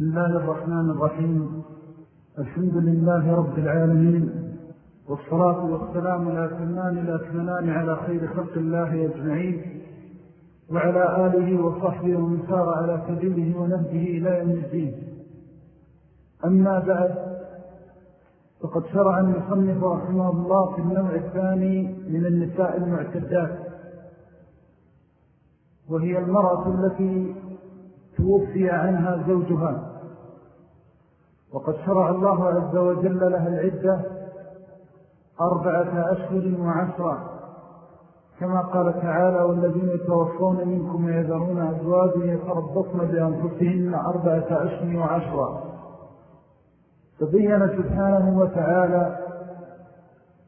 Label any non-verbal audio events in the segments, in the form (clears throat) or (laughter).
بسم الله الرحمن الرحيم. الحمد لله رب العالمين والصلاة والسلام الأكمان الأكمنان على خير خلق الله أجمعين وعلى آله وصحبه ومن سار على سبيله ونهجه إلى يوم الدين. أما بعد فقد شرع المصنف رحمه الله في النوع الثاني من النساء المعتدات وهي المرأة التي توفي عنها زوجها. وقد شرع الله عز وجل لها العدة أربعة أشهر وعشرة. كما قال تعالى والذين يتوفون منكم ويذرون أزواجا يتربصن بأنفسهن أربعة أشهر وعشرة. فبين سبحانه وتعالى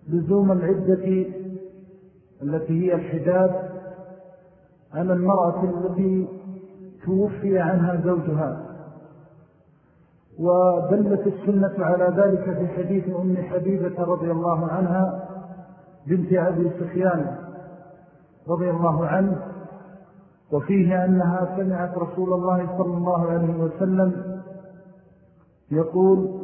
لزوم العدة التي هي الحداد على المرأة التي توفي عنها زوجها. ودلت السنة على ذلك في حديث أم حبيبة رضي الله عنها بنت أبي سفيان رضي الله عنه وفيه أنها سمعت رسول الله صلى الله عليه وسلم يقول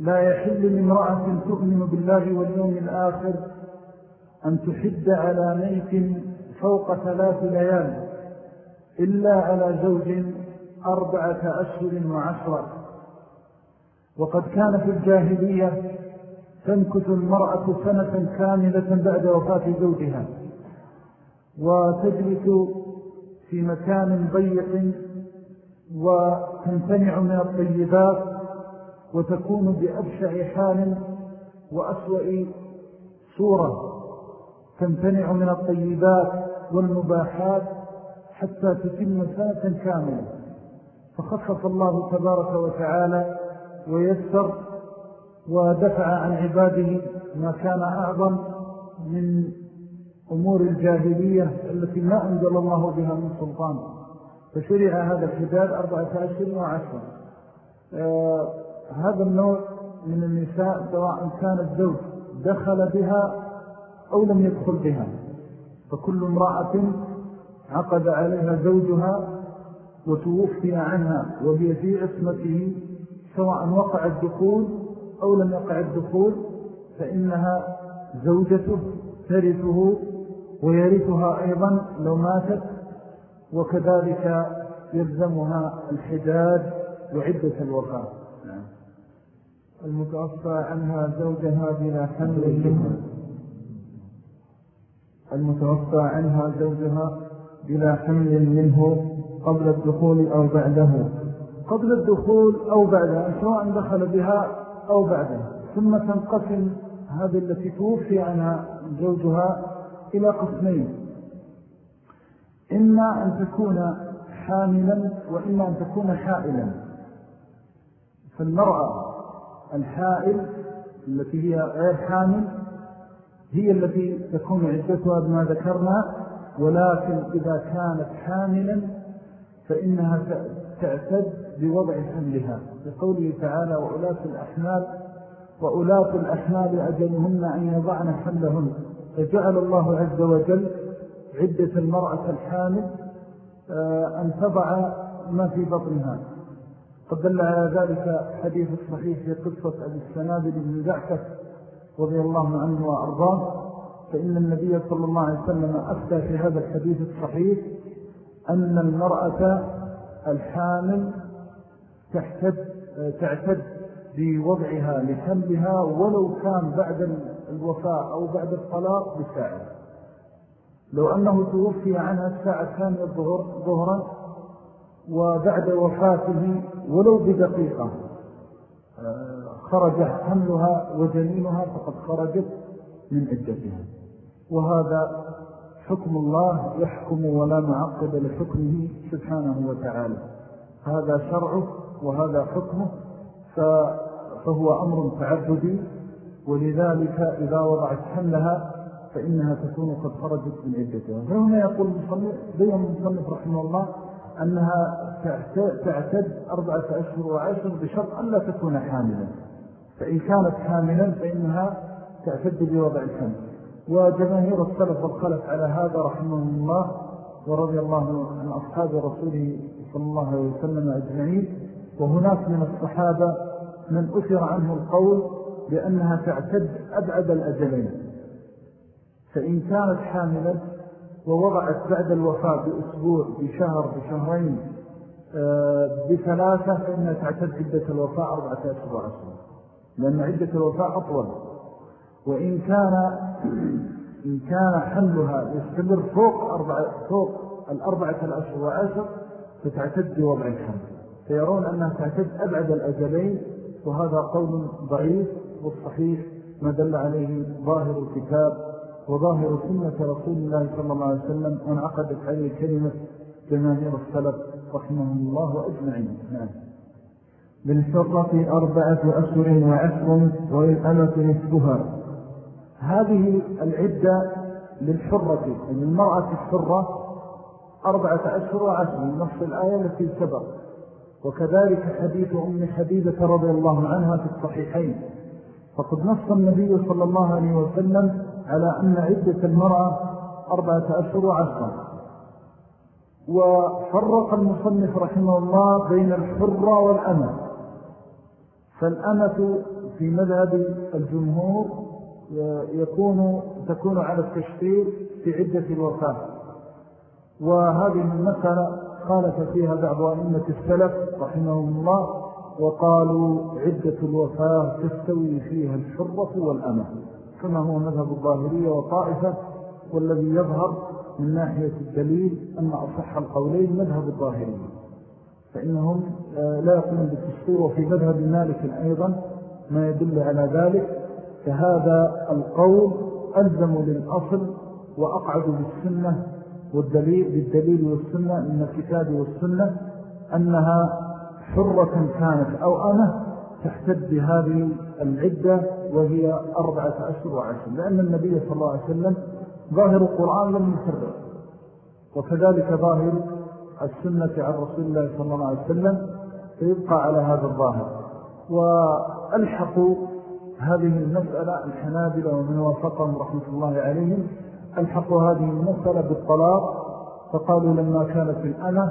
لا يحل لامرأة تؤمن بالله واليوم الآخر أن تحد على ميت فوق ثلاث ليال إلا على زوج أربعة أشهر وعشرة. وقد كان في الجاهلية تنكث المرأة سنة كاملة بعد وفاة زوجها وتجلس في مكان ضيق وتمتنع من الطيبات وتكون بأبشع حال وأسوأ صورة تمتنع من الطيبات والمباحات حتى تتم سنة كاملة. فخفف الله تبارك وتعالى ويسر ودفع عن عباده ما كان أعظم من أمور الجاهلية التي ما أنزل الله بها من سلطان. فشرع هذا الحداد أربعة أشهر وعشرة. آه هذا النوع من النساء سواء كان الزوج دخل بها أو لم يدخل بها. فكل امرأة عقد عليها زوجها وتوفي عنها وهي في عصمته سواء وقع الدخول أو لم يقع الدخول فإنها زوجته ترثه ويرثها أيضا لو ماتت وكذلك يلزمها الحداد وعدة الوفاة. نعم. المتوفى عنها زوجها بلا حمل المتوفى عنها زوجها بلا حمل منه قبل الدخول أو بعده. قبل الدخول أو بعدها سواء دخل بها أو بعدها. ثم تنقسم هذه التي توفي عنها زوجها إلى قسمين. إما أن تكون حاملا وإما أن تكون حائلا. فالمرأة الحائل التي هي غير حامل هي التي تكون عدتها بما ذكرنا ولكن إذا كانت حاملا فإنها تعتد بوضع حملها لقوله تعالى وأولاة الأحمال وأولاة الأحمال أجلهن أن يضعن حملهن. فجعل الله عز وجل عدة المرأة الحامل آه، أن تضع ما في بطنها. قد على ذلك حديث الصحيح في قصة أبي السنابل بن زعفة رضي الله عنه وأرضاه. فإن النبي صلى الله عليه وسلم أفتى في هذا الحديث الصحيح أن المرأة الحامل تحتد تعتد بوضعها لحملها ولو كان بعد الوفاء أو بعد الطلاق بساعة. لو أنه توفي عنها الساعة الثانية ظهرا وبعد وفاته ولو بدقيقة خرج حملها وجنينها فقد خرجت من عدتها. وهذا حكم الله يحكم ولا معقب لحكمه سبحانه وتعالى. هذا شرعه وهذا حكمه فهو أمر تعبدي ولذلك إذا وضعت حملها فإنها تكون قد خرجت من عدتها. فهنا يقول المصنف بيّن المصنف رحمه الله أنها تعتد أربعة أشهر وعشر بشرط أن لا تكون حاملا. فإن كانت حاملا فإنها تعتد بوضع الحمل. وجماهير السلف والخلف على هذا رحمه الله ورضي الله عن أصحاب رسوله صلى الله عليه وسلم أجمعين. وهناك من الصحابة من أثر عنه القول بأنها تعتد أبعد الأجلين. فإن كانت حاملا ووضعت بعد الوفاة بأسبوع بشهر بشهرين آه، بثلاثة فإنها تعتد عدة الوفاة أربعة أشهر. وعشرة لأن عدة الوفاة أطول. وإن كان (clears throat) إن كان حملها يستمر فوق, أربعة فوق الأربعة الأشهر وعشر فتعتد بوضع الحمل فيرون أنها تعتد أبعد الأجلين وهذا قول ضعيف والصحيح ما دل عليه ظاهر الكتاب وظاهر سنة رسول الله صلى الله عليه وسلم وانعقدت عليه كلمة جماهير السلف رحمه الله أجمعين. نعم. بالفرة أربعة أشهر وعشر والأمة نصفها. هذه العدة للحرة للمرأة الحرة أربعة أشهر وعشر من نصف الآية التي سبق. وكذلك حديث أم حبيبة رضي الله عنها في الصحيحين. فقد نص النبي صلى الله عليه وسلم على أن عدة المرأة أربعة أشهر وعشرة. وفرق المصنف رحمه الله بين الحرة والأمة. فالأمة في مذهب الجمهور يكون تكون على التشفير في عدة الوفاة. وهذه المسألة خالف فيها بعض أئمة السلف رحمهم الله وقالوا عدة الوفاة تستوي فيها الحرة والأمة. كما هو مذهب الظاهرية وطائفة؟ والذي يظهر من ناحية الدليل أن أصح القولين مذهب الظاهرية. فإنهم آه، لا يقومون بالتشفير وفي مذهب مالك أيضا ما يدل على ذلك. فهذا القول ألزم للأصل وأقعد بالسنة والدليل بالدليل والسنة من الكتاب والسنة أنها حرة كانت أو أنا تحتد بهذه العدة وهي أربعة أشهر وعشر لأن النبي صلى الله عليه وسلم ظاهر القرآن لم يفرق وكذلك ظاهر السنة عن رسول الله صلى الله عليه وسلم فيبقى على هذا الظاهر. وألحقوا هذه المسألة الحنابلة ومن وافقهم رحمة الله عليهم ألحقوا هذه المسألة بالطلاق فقالوا لما كانت الأمة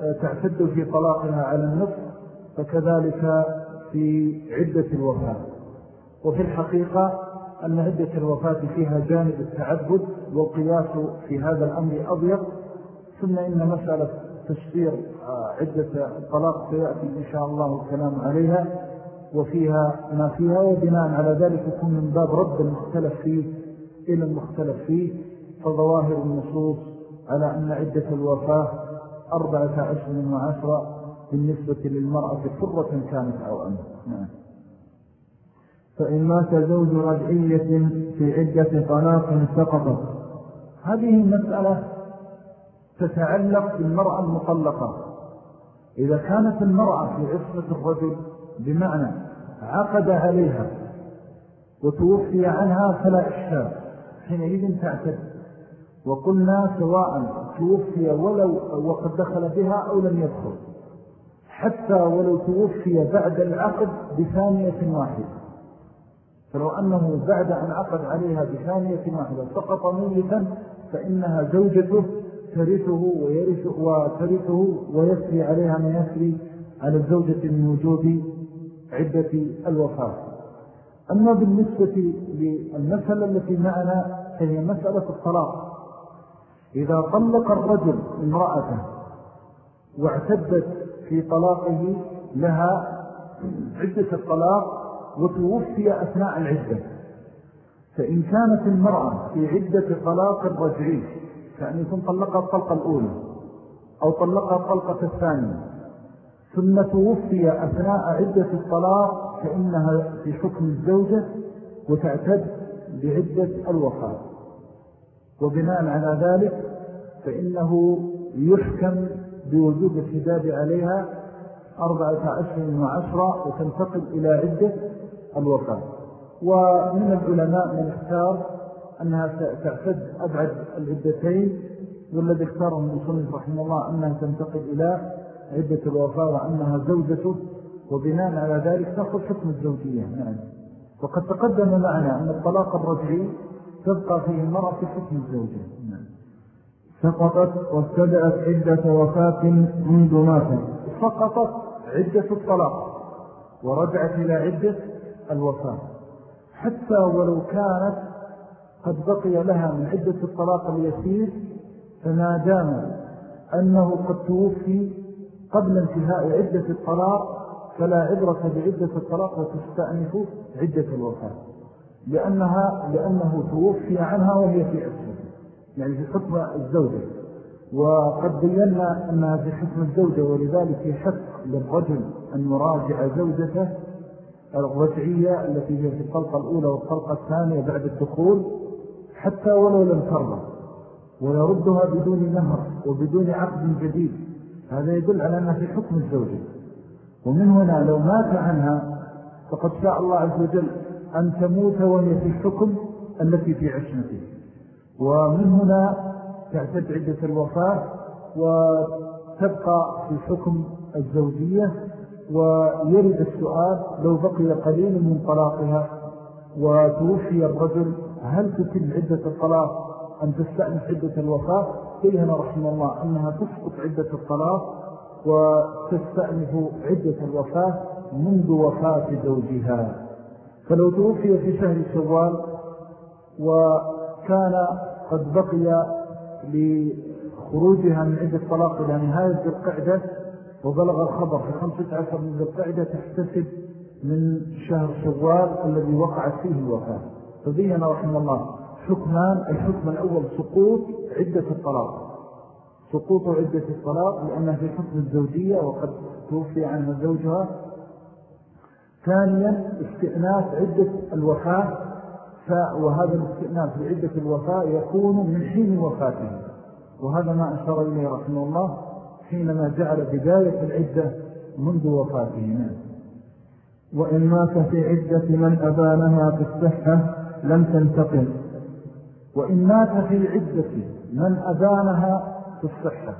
آه، تعتد في طلاقها على النصف فكذلك في عدة الوفاة. وفي الحقيقة أن عدة الوفاة فيها جانب التعبد والقياس في هذا الأمر أضيق ثم إن مسألة تشفير آه، عدة الطلاق سيأتي إن شاء الله الكلام عليها وفيها ما فيها وبناء على ذلك يكون من باب رد المختلف فيه إلى المختلف فيه فظواهر النصوص على أن عدة الوفاة أربعة عشر وعشرة بالنسبة للمرأة فرة كانت أو أمر نعم. فإن مات زوج رجعية في عدة طلاق سقطت. هذه المسألة تتعلق بالمرأة المطلقة. إذا كانت المرأة في عصمة الرجل بمعنى عقد عليها وتوفي عنها فلا إشكال. حينئذ تعتد. وقلنا سواء توفي ولو وقد دخل بها أو لم يدخل. حتى ولو توفي بعد العقد بثانية واحدة. فلو أنه بعد أن عقد عليها بثانية واحدة سقط ميتا فإنها زوجته ترثه ويرث وترثه ويسري عليها ما يسري على الزوجة من وجود عدة الوفاة. أما بالنسبة للمسألة التي معنا فهي مسألة الطلاق. إذا طلق الرجل امرأته واعتدت في طلاقه لها عدة الطلاق وتوفي أثناء العدة. فإن كانت المرأة في عدة طلاق رجعي كأن يكون طلقها الطلقة الأولى أو طلقها الطلقة الثانية ثم توفي أثناء عدة الطلاق فإنها في حكم الزوجة وتعتد بعدة الوفاة. وبناء على ذلك فإنه يحكم بوجود الحداد عليها أربعة أشهر وعشرة وتنتقل إلى عدة الوفاة. ومن العلماء من اختار أنها تعتد أبعد العدتين والذي اختاره المصنف رحمه الله أنها تنتقل إلى عدة الوفاة وأنها زوجته. وبناء على ذلك تأخذ حكم الزوجية. نعم. وقد تقدم معنا أن الطلاق الرجعي تبقى فيه المرأة في حكم الزوجة. نعم. سقطت وابتدأت عدة وفاة منذ ماتت. سقطت عدة الطلاق ورجعت إلى عدة الوفاة. حتى ولو كانت قد بقي لها من عدة الطلاق اليسير فما دام أنه قد توفي قبل انتهاء عدة الطلاق فلا عبرة بعدة الطلاق وتستأنف عدة الوفاة لأنها لأنه توفي عنها وهي في أسفل يعني في حكم الزوجة. وقد بينا أنها في حكم الزوجة ولذلك يحق للرجل أن يراجع زوجته الرجعية التي هي في الطلقة الأولى والطلقة الثانية بعد الدخول حتى ولو لم ترضى. ويردها بدون نهر وبدون عقد جديد. هذا يدل على أنها في حكم الزوجة. ومن هنا لو مات عنها فقد شاء الله عز وجل أن تموت وهي في الحكم التي في عشمته ومن هنا تعتد عدة الوفاة وتبقى في حكم الزوجية ويرد السؤال لو بقي قليل من طلاقها وتوفي الرجل هل تتم عدة الطلاق أن تستأنف عدة الوفاة؟ بيهنا رحمه الله أنها تسقط عدة الطلاق وتستأنف عدة الوفاة منذ وفاة زوجها. فلو توفي في شهر شوال وكان قد بقي لخروجها من عدة الطلاق إلى نهاية القعدة وبلغ الخبر في خمسة عشر من القعدة تحتسب من شهر شوال الذي وقعت فيه الوفاة. فبينا رحمه الله حكمان الحكم الأول سقوط عدة الطلاق. سقوط عدة الطلاق لأنها في حكم الزوجية وقد توفي عنها زوجها. ثانيا استئناف عدة الوفاة وهذا الاستئناف لعدة الوفاة يكون من حين وفاته. وهذا ما أشار إليه رحمه الله حينما جعل بداية العدة منذ وفاته. وإن مات في عدة من أبانها في الصحة لم تنتقل. وإن مات في عدة من أبانها في الصحة.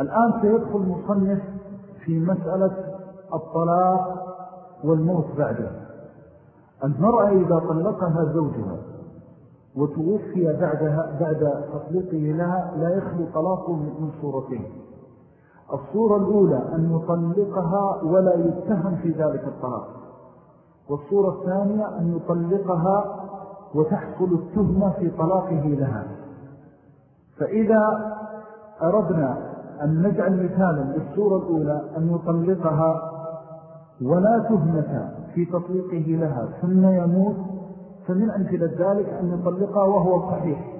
الآن سيدخل مصنف في مسألة الطلاق والموت بعده. المرأة إذا طلقها زوجها وتوفي بعدها بعد تطليقه لها لا يخلو طلاقه من صورتين. الصورة الأولى أن يطلقها ولا يتهم في ذلك الطلاق. والصورة الثانية أن يطلقها وتحصل التهمة في طلاقه لها. فإذا أردنا أن نجعل مثالا للصورة الأولى أن يطلقها ولا تهمة في تطليقه لها ثم يموت فمن أمثلة ذلك أن يطلقها وهو صحيح.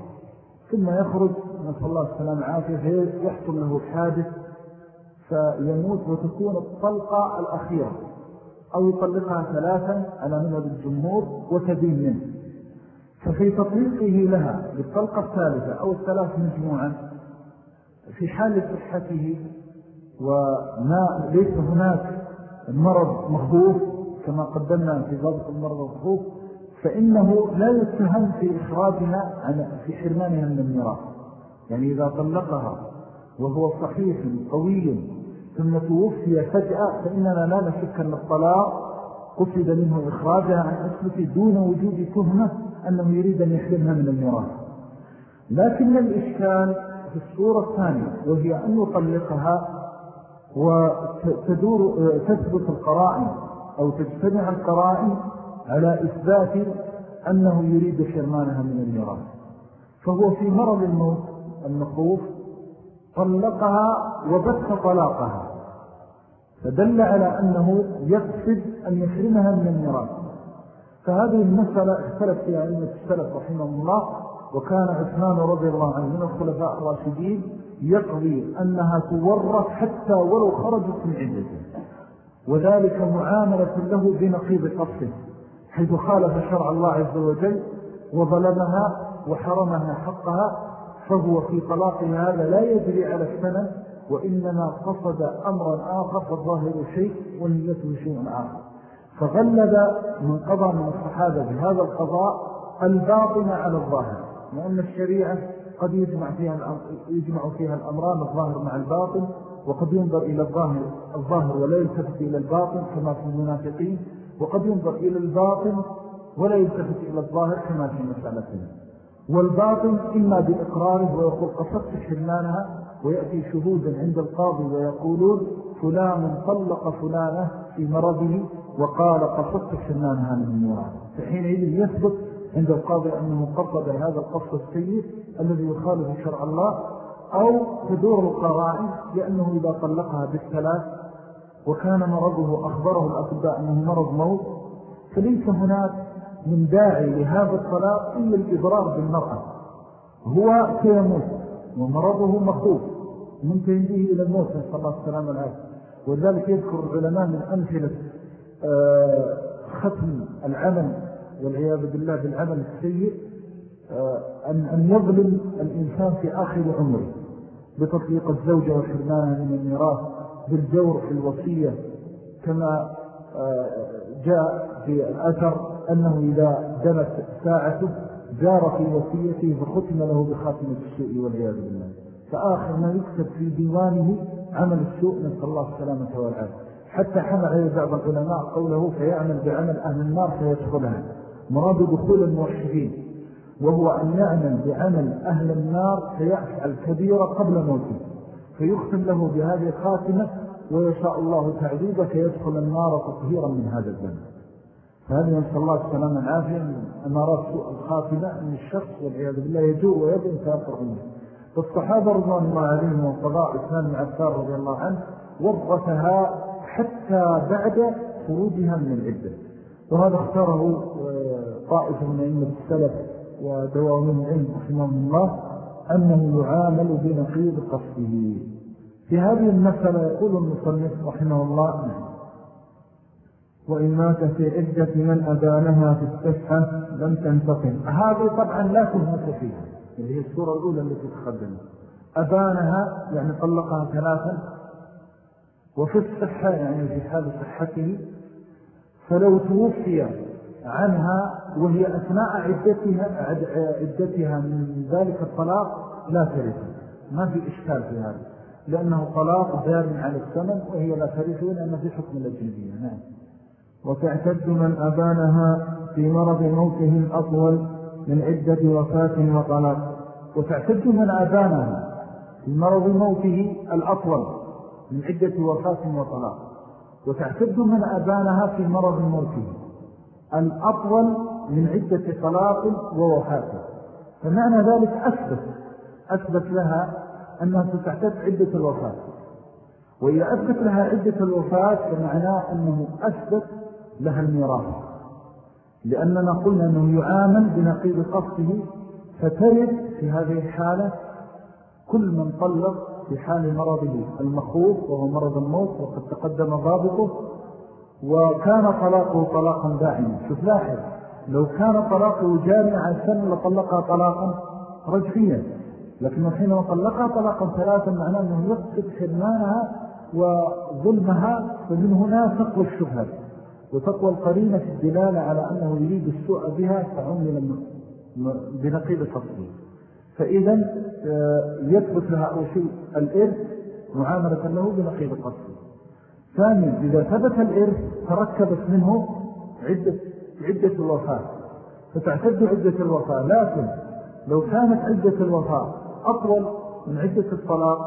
ثم يخرج نسأل الله السلام عافية يحصل له حادث فيموت وتكون الطلقة الأخيرة. أو يطلقها ثلاثا على نمر الجمهور وتبين منه. ففي تطليقه لها بالطلقة الثالثة أو الثلاث مجموعا في حال صحته وما ليس هناك مرض مخوف كما قدمنا في ضابط المرض المخوف فإنه لا يتهم في إخراجها في حرمانها من الميراث. يعني إذا طلقها وهو صحيح قوي ثم توفي فجأة فإننا لا نشك أن الطلاق قصد منه إخراجها عن أسلك دون وجود تهمة أنه يريد أن يحرمها من الميراث. لكن الإشكال في الصورة الثانية وهي أن يطلقها وتدور تثبت القرائن أو تجتمع القرائن على إثبات أنه يريد حرمانها من الميراث. فهو في مرض الموت المخوف طلقها وبث طلاقها فدل على أنه يقصد أن يحرمها من الميراث. فهذه المسألة اختلف فيها علمة السلف رحمه الله وكان عثمان رضي الله عنه من الخلفاء الراشدين يقضي أنها تورث حتى ولو خرجت من عدته. وذلك معاملة له بنقيض قصه حيث خالف شرع الله عز وجل وظلمها وحرمها حقها فهو في طلاقها هذا لا يجري على السنة وإنما قصد أمرا آخر فالظاهر شيء ونيته شيء آخر. فغلب من قضى من الصحابة بهذا القضاء الباطن على الظاهر. لأن الشريعة قد يجمع فيها, يجمع فيها الأمران الظاهر مع الباطن وقد ينظر إلى الظاهر, الظاهر ولا يلتفت إلى الباطن كما في المنافقين وقد ينظر إلى الباطن ولا يلتفت إلى الظاهر كما في مسألتنا. والباطن إما بإقراره ويقول قصدت حرمانها ويأتي شهودا عند القاضي ويقولون فلان طلق فلانة في مرضه وقال قصدت حنانها من الميراث فحينئذ يثبت عند القاضي أنه قصد هذا القصد السيء الذي يخالف شرع الله أو تدور القرائن لأنه إذا طلقها بالثلاث وكان مرضه أخبره الأطباء أنه مرض موت فليس هناك من داعي لهذا الطلاق إلا الإضرار بالمرأة. هو سيموت ومرضه مخوف ممكن به إلى الموت نسأل الله السلام العافية ولذلك يذكر العلماء من أمثلة آه، ختم العمل والعياذ بالله بالعمل السيء آه، أن يظلم الإنسان في آخر عمره بتطليق الزوجة وحرمانها من الميراث بالجور في الوصية كما آه، جاء في الأثر أنه إذا دمت ساعته جار في وصيته فختم له بخاتمة السوء والعياذ بالله. فآخر ما يكتب في ديوانه عمل السوء نسأل الله السلامة والعافية. حتى عليه بعض العلماء قوله فيعمل بعمل أهل النار فيدخلها. مراد دخول الموحدين وهو أن يعمل بعمل أهل النار فيفعل كبيرة قبل موته فيختم له بهذه الخاتمة ويشاء الله تعذيبه فيدخل النار تطهيرا من هذا الزمن فهذه نسأل الله السلام العافية من أمارات سوء الخاتمة أن الشخص والعياذ بالله يجوء ويبن فيفرع منه. فالصحابة رضوان الله عليهم وقضاء إسلام العفار رضي الله عنه ورثها حتى بعد خروجها من العدة. وهذا اختاره آه، طائفة من أئمة السلف ودوام العلم رحمه الله أنه يعامل بنقيض قصده. في هذه المسألة يقول المصنف رحمه الله وإن مات في عدة من أبانها في الصحة لم تنتقل هذه طبعا لا تهمة فيها. اللي هي السورة الأولى التي تقدمت أبانها يعني طلقها ثلاثا وفي الصحة يعني في حال صحته فلو توفي عنها وهي أثناء عدتها, عدتها من ذلك الطلاق لا ترث. ما في إشكال في هذا. لأنه طلاق جار على الثمن وهي لا ترث لأنه في حكم الأجنبية. نعم. وتعتد من أبانها في مرض موته الأطول من عدة وفاة وطلاق. وتعتد من أبانها في مرض موته الأطول من عدة وفاة وطلاق. وتعتد من أبانها في مرض موته الأطول من عدة طلاق ووفاة فمعنى ذلك أثبت أثبت لها أنها ستعتد عدة الوفاة. وإذا أثبت لها عدة الوفاة فمعناه أنه أثبت لها الميراث. لأننا قلنا أنه يعامل بنقيض قصده فترد في هذه الحالة كل من طلق في حال مرضه المخوف وهو مرض الموت وقد تقدم ضابطه وكان طلاقه طلاقا دائما شوف لاحظ لو كان طلاقه جامعا سنة لطلقها طلاقا رجفيا لكن حينما طلقها طلاقا ثلاثا معناه أنه يقصد حرمانها وظلمها فمن هنا تقوى الشبهة وتقوى القرينة في الدلالة على أنه يريد السوء بها فعمل بنقيب فصله فإذا آه، يثبت شيء الإرث معاملة له بنقيب فصله ثانيا إذا ثبت الإرث تركبت منه عدة, عدة الوفاة. فتعتد عدة الوفاة. لكن لو كانت عدة الوفاة أطول من عدة الطلاق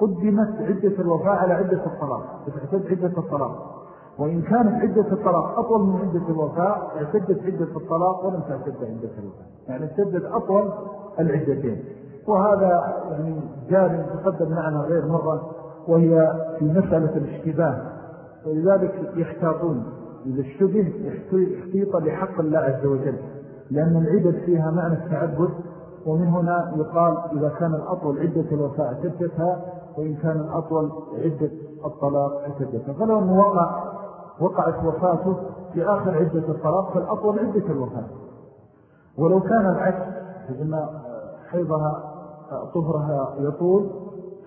قدمت عدة الوفاة على عدة الطلاق. فتعتد عدة الطلاق. وإن كانت عدة الطلاق أطول من عدة الوفاة اعتدت عدة الطلاق ولم تعتد عدة الوفاة. يعني اعتدت أطول العدتين. وهذا يعني جاري تقدم معنا غير مرة وهي في مسألة الاشتباه. ولذلك يحتاطون. إذا اشتبه احتيط لحق الله عز وجل. لأن العدد فيها معنى التعبد ومن هنا يقال إذا كان الأطول عدة الوفاة اعتدتها وإن كان الأطول عدة الطلاق اعتدتها. فلو أنه وقع وقعت وفاته في آخر عدة الطلاق فالأطول عدة الوفاة. ولو كان العكس فإن حيضها طهرها يطول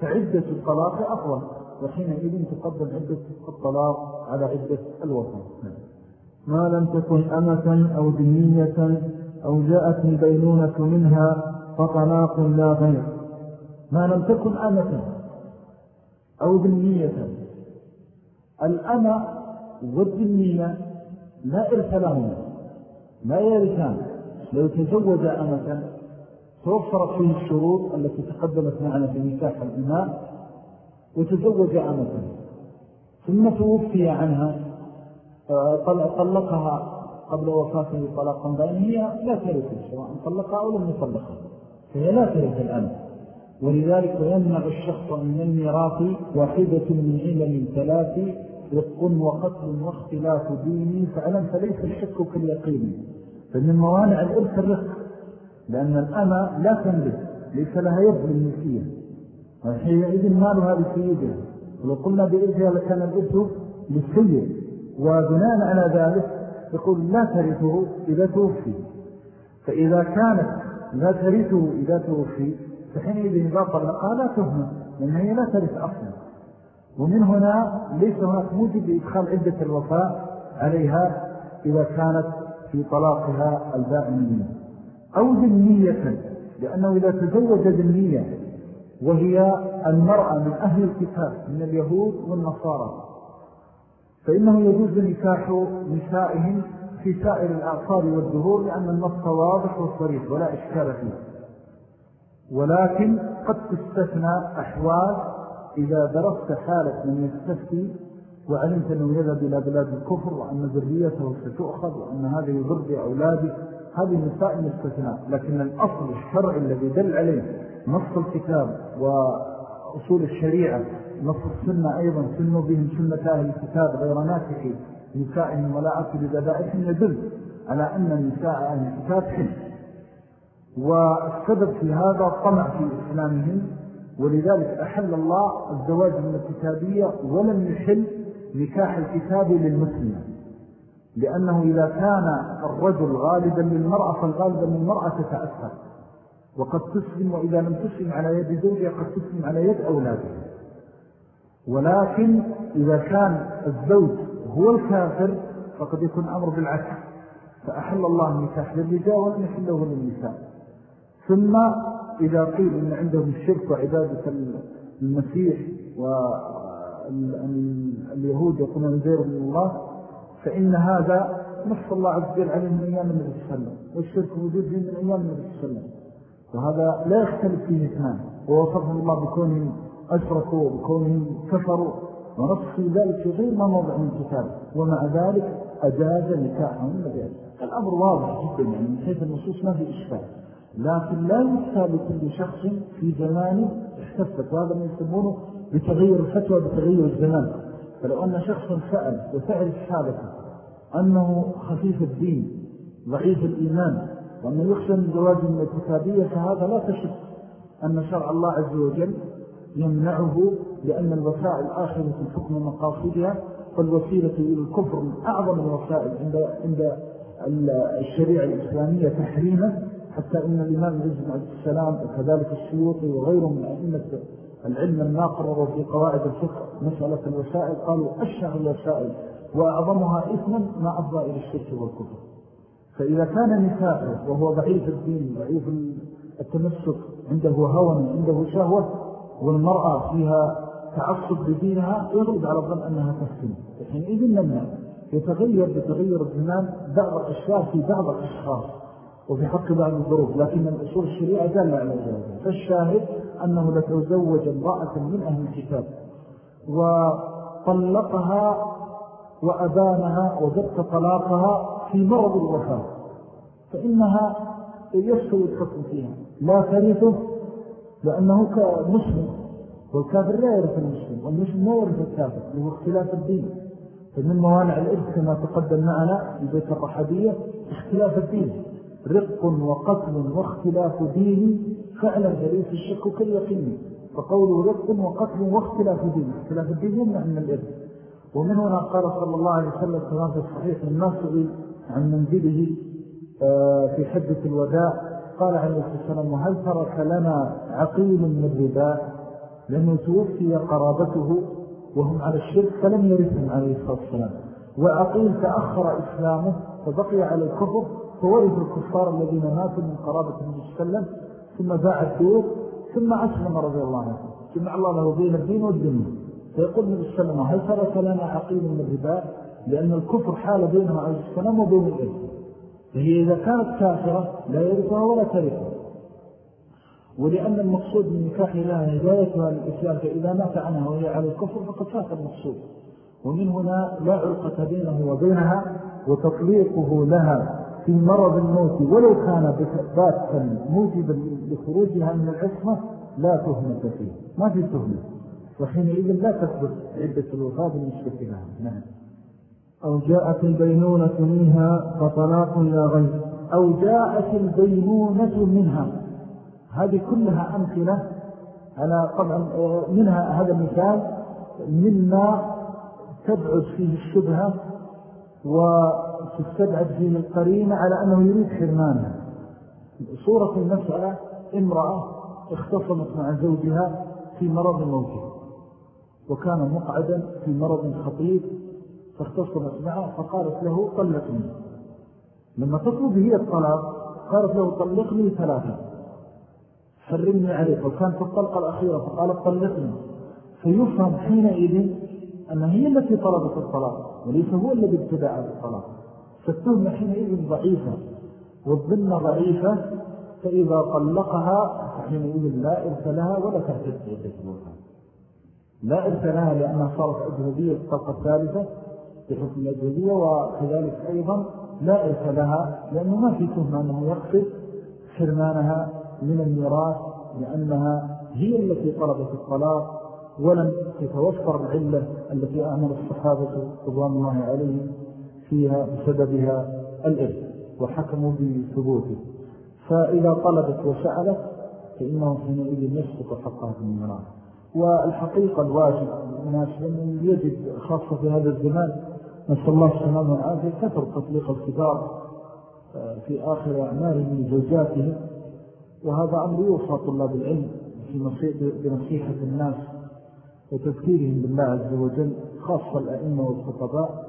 فعدة الطلاق أطول وحينئذ تقدم عدة الطلاق على عدة الوفاة. ما لم تكن أمة أو دنية أو جاءت البينونة منها فطلاق لا غير ما لم تكن أمة أو ذنية الأمة والذنية لا إرث لهما لا يرثان لو تزوج أمة توفرت فيه الشروط التي تقدمت معنا في نكاح الإماء وتزوج أمة ثم توفي عنها طلقها قبل وفاته طلاقا بين هي لا ترث سواء طلقها أو لم يطلقها فهي لا ترث الآن ولذلك يمنع الشخص من الميراث واحدة من علم ثلاث رق وقتل واختلاف ديني فعلم فليس الشك كاليقين. فمن موانع الإرث الرق لأن الأمى لا تنبت ليس لها يد للملكية وحينئذ مالها لسيدها ولو قلنا بإذها لكان الإرث للسيد. وبناء على ذلك يقول لا ترثه إذا توفي. فإذا كانت لا ترثه إذا توفي فحينئذ إذا طلقها لا تهمل لأنها لا ترث أصلا. ومن هنا ليس هناك موجب لإدخال عدة الوفاء عليها إذا كانت في طلاقها البائن أو ذنية لأنه إذا تزوج ذنية وهي المرأة من أهل الكتاب من اليهود والنصارى فإنه يجوز نكاح نسائهم في سائر الأعصار والدهور لأن النص واضح وصريح ولا إشكال فيه. ولكن قد تستثنى أحوال إذا درست حالة من يستفتي وعلمت أنه يذهب إلى بلاد الكفر وأن ذريته ستؤخذ وأن هذا يضر بأولاده هذه النساء مستثناء لكن الأصل الشرعي الذي دل عليه نص الكتاب وأصول الشريعة نص السنة أيضا سنوا بهم سنة أهل الكتاب غير ناسخ نسائهم ولا أكل ذبائحهم يدل على أن نساء أهل الكتاب حل والسبب في هذا طمع في إسلامهم ولذلك أحل الله الزواج من الكتابية ولم يحل نكاح الكتاب للمسلم لأنه إذا كان الرجل غالبا للمرأة فالغالبا للمرأة تتأثر وقد تسلم وإذا لم تسلم على يد زوجها قد تسلم على يد أولادها ولكن إذا كان الزوج هو الكافر فقد يكون أمر بالعكس فأحل الله النكاح للرجال ولم يحله للنساء. ثم إذا قيل إن عندهم الشرك وعبادة المسيح واليهود يقولون زير من الله فإن هذا نص الله عز وجل عليه من أيام النبي صلى الله عليه وسلم والشرك من أيام النبي صلى الله عليه وسلم. وهذا لا يختلف فيه اثنان ووصفهم الله بكونهم أشركوا وبكونهم كفروا ونص في ذلك غير ما موضع من الكتاب ومع ذلك أجاز نكاحهم لذلك الأمر واضح جدا يعني من حيث النصوص ما في إشكال. لكن لا يفتى لكل شخص في زمان احتفت وهذا ما يسمونه بتغير الفتوى بتغير الزمان. فلو أن شخصا سأل وتعرف حالته أنه خفيف الدين ضعيف الإيمان وأنه يخشى من زواج الكتابية فهذا لا تشك أن شرع الله عز وجل يمنعه لأن الوسائل آخرة الحكم مقاصدها فالوسيلة إلى الكفر من أعظم الوسائل عند, عند الشريعة الإسلامية تحريما. حتى إن الإمام العزم عليه السلام وكذلك السيوطي وغيره من أئمة العلم الناقر في قواعد الفقه مسألة الوسائل قالوا أشهر الوسائل وأعظمها إثما ما أفضى إلى الشرك والكفر. فإذا كان نساء وهو ضعيف الدين ضعيف التمسك عنده هوى عنده شهوة والمرأة فيها تعصب بدينها يغلب على الظن أنها تفتن. حينئذ لما يتغير بتغير الزمان بعض الأشياء في بعض الأشخاص. وفي حق بعض الظروف لكن الأصول الشريعة دل على ذلك. فالشاهد أنه لتزوج امرأة من أهل الكتاب وطلقها وأبانها وجدت طلاقها في مرض الوفاة فإنها يستوي الحكم فيها. لا ترثه لأنه مسلم والكافر لا يرث المسلم والمسلم لا يرث الكافر له اختلاف الدين. فمن موانع الإرث كما تقدم معنا في بيت الرحبية اختلاف الدين. رق وقتل واختلاف دين فعلا فليس الشك كاليقين فقوله رق وقتل واختلاف دين اختلاف الدين يمنع من الإرث. ومن هنا قال صلى الله عليه وسلم كما في الصحيح الناس عن منزله آه، في حدة الوداع قال عليه الصلاة والسلام وهل ترك لنا عقيل من الربا لأنه توفي قرابته وهم على الشرك فلم يرثهم عليه الصلاة والسلام. وعقيل تأخر إسلامه فبقي على الكفر فورث الكفار الذين ماتوا من قرابة النبي صلى الله عليه وسلم ثم باع الدور ثم أسلم رضي الله عنه. جمع الله له بين الدين والدنيا فيقول النبي صلى الله عليه وسلم هل ترك لنا عقيل من الربا؟ لأن الكفر حال بينه عليه السلام وبين الإرث فهي إذا كانت كافرة لا يرثها ولا ترثها. ولأن المقصود من نكاح لها هدايتها للإسلام فإذا مات عنها وهي على الكفر فقد فات المقصود. ومن هنا لا علاقة بينه وبينها وتطليقه لها. في مرض الموت ولو كان باتفا موجبا لخروجها من العصمة لا تهمة فيه. ما في تهمة وحينئذ لا تثبت عدة الوفاة بالنسبة لها نعم. أو جاءت البينونة منها فطلاق لا غير أو جاءت البينونة منها. هذه كلها أمثلة على طبعا منها هذا المثال مما تبعد فيه الشبهة وتستبعد فيه القرينة على أنه يريد حرمانها. صورة المسألة امرأة اختصمت مع زوجها في مرض موته وكان مقعدا في مرض خطير فاختصمت معه فقالت له طلقني. لما تطلب هي الطلاق قالت له طلقني ثلاثة. حرمني عليك. وكانت الطلقة الأخيرة فقالت طلقني. فيفهم حينئذ أنها هي التي طلبت الطلاق وليس هو الذي ابتدع بالطلاق. فالتهمة حينئذ ضعيفة والظن ضعيفة فإذا طلقها فحينئذ لا إرث لها ولا عدة الوفاة لا إرث لها لأنها صارت أجهدية الطلقة الثالثة بحكم الأجهدية وكذلك أيضا لا إرث لها لأنه ما في تهمة أنه يقصد حرمانها من الميراث لأنها هي التي طلبت الطلاق ولم تتوفر العلة التي أعمل الصحابة رضوان الله عليهم. فيها بسببها الإرث وحكموا بثبوته. فإذا طلبت وسألت فإنه حينئذ يسقط حقها في الميراث والحقيقة الواجب الناس يجد خاصة في هذا الزمان نسأل الله السلام والعافية كثر تطليق الكبار آه، في آخر أعمالهم من وهذا أمر يوصى طلاب العلم بنصيحة الناس وتذكيرهم بالله عز وجل خاصة الأئمة والخطباء.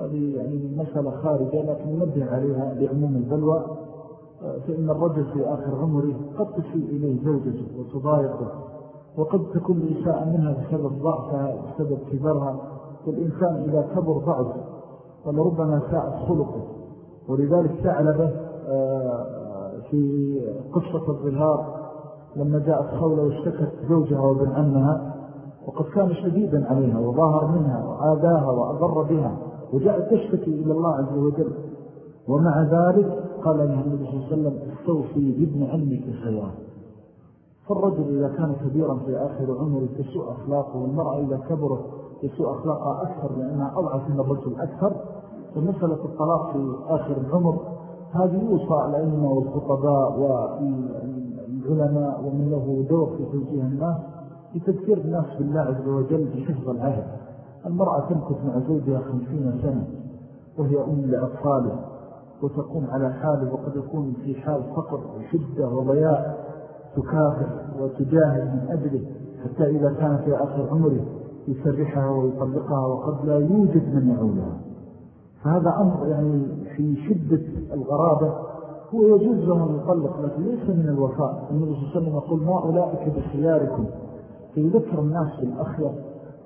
هذه يعني مسألة خارجة لكن ننبه عليها لعموم البلوى. فإن الرجل في آخر عمره قد تسيء إليه زوجته وتضايقه وقد تكون الإساءة منها بسبب ضعفها بسبب كبرها. والإنسان إذا كبر ضعف ولربما ساءت خلقه. ولذلك ثعلبة آه، في قصة الظهار لما جاءت خولة واشتكت زوجها وابن عمها وقد كان شديدا عليها وظاهر منها وآذاها وأضر بها. وجاءت تشتكي إلى الله عز وجل. ومع ذلك قال النبي صلى الله عليه وسلم استوصي بابن عمك خيار فالرجل إذا كان كبيرا في آخر عمره تسوء أخلاقه والمرأة إذا كبرت تسوء أخلاقها أكثر لأنها أضعف من الرجل أكثر فمسألة الطلاق في آخر العمر. هذه يوصى الأئمة والخطباء والعلماء ومن له دور في توجيه الناس لتذكير الناس بالله عز وجل بحفظ العهد. المرأة تمكث مع زوجها خمسين سنة وهي أم لأطفاله وتقوم على حاله وقد يكون في حال فقر وشدة وضياء تكافر وتجاهد من أجله حتى إذا كان في آخر عمره يسرحها ويطلقها وقد لا يوجد من يعولها. فهذا أمر يعني في شدة الغرابة هو يجوز له أن يطلق لكن ليس من الوفاء. النبي صلى الله عليه وسلم يقول ما أولئك بخياركم؟ فيذكر الناس بالأخير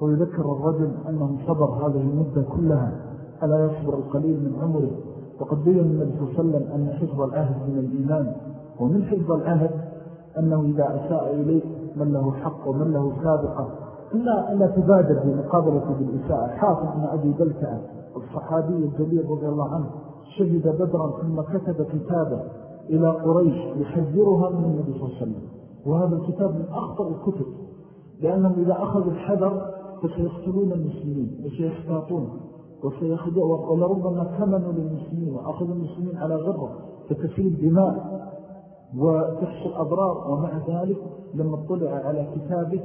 ويذكر الرجل أنه صبر هذه المدة كلها ألا يصبر القليل من عمره وقد بيّن النبي صلى الله عليه وسلم أن حفظ العهد من الإيمان ومن حفظ العهد أنه إذا أساء إليك من له حق ومن له سابقة إلا, إلا تبادر بمقابلة بالإساءة. حافظ من أبي بلتأ الصحابي الجليل رضي الله عنه شهد بدرا ثم كتب كتابا إلى قريش يحذرها من النبي صلى الله عليه وسلم. وهذا الكتاب من أخطر الكتب لأنهم إذا أخذوا الحذر فسيقتلون المسلمين وسيحتاطون وسيخدعوا ولربما كمنوا للمسلمين وأخذوا المسلمين على غرة فتسيل دماء وتحصل أضرار ومع ذلك لما اطلع على كتابه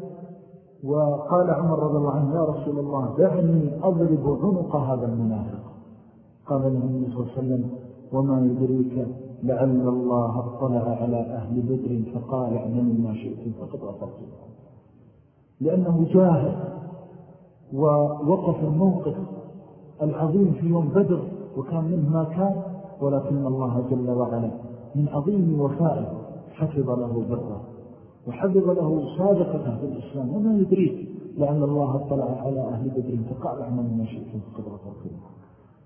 وقال عمر رضي الله عنه يا رسول الله دعني أضرب عنق هذا المنافق. قال له النبي صلى الله عليه وسلم وما يدريك لعل الله اطلع على أهل بدر فقال اعملوا ما شئتم فقد أطلت لأنه جاهد ووقف الموقف العظيم في يوم بدر وكان منه ما كان ولكن الله جل وعلا من عظيم وفائه حفظ له بره وحفظ له صادقته في الإسلام. وما يدريك لأن الله اطلع على أهل بدر فقال اعملوا ما شئتم فقد غفرت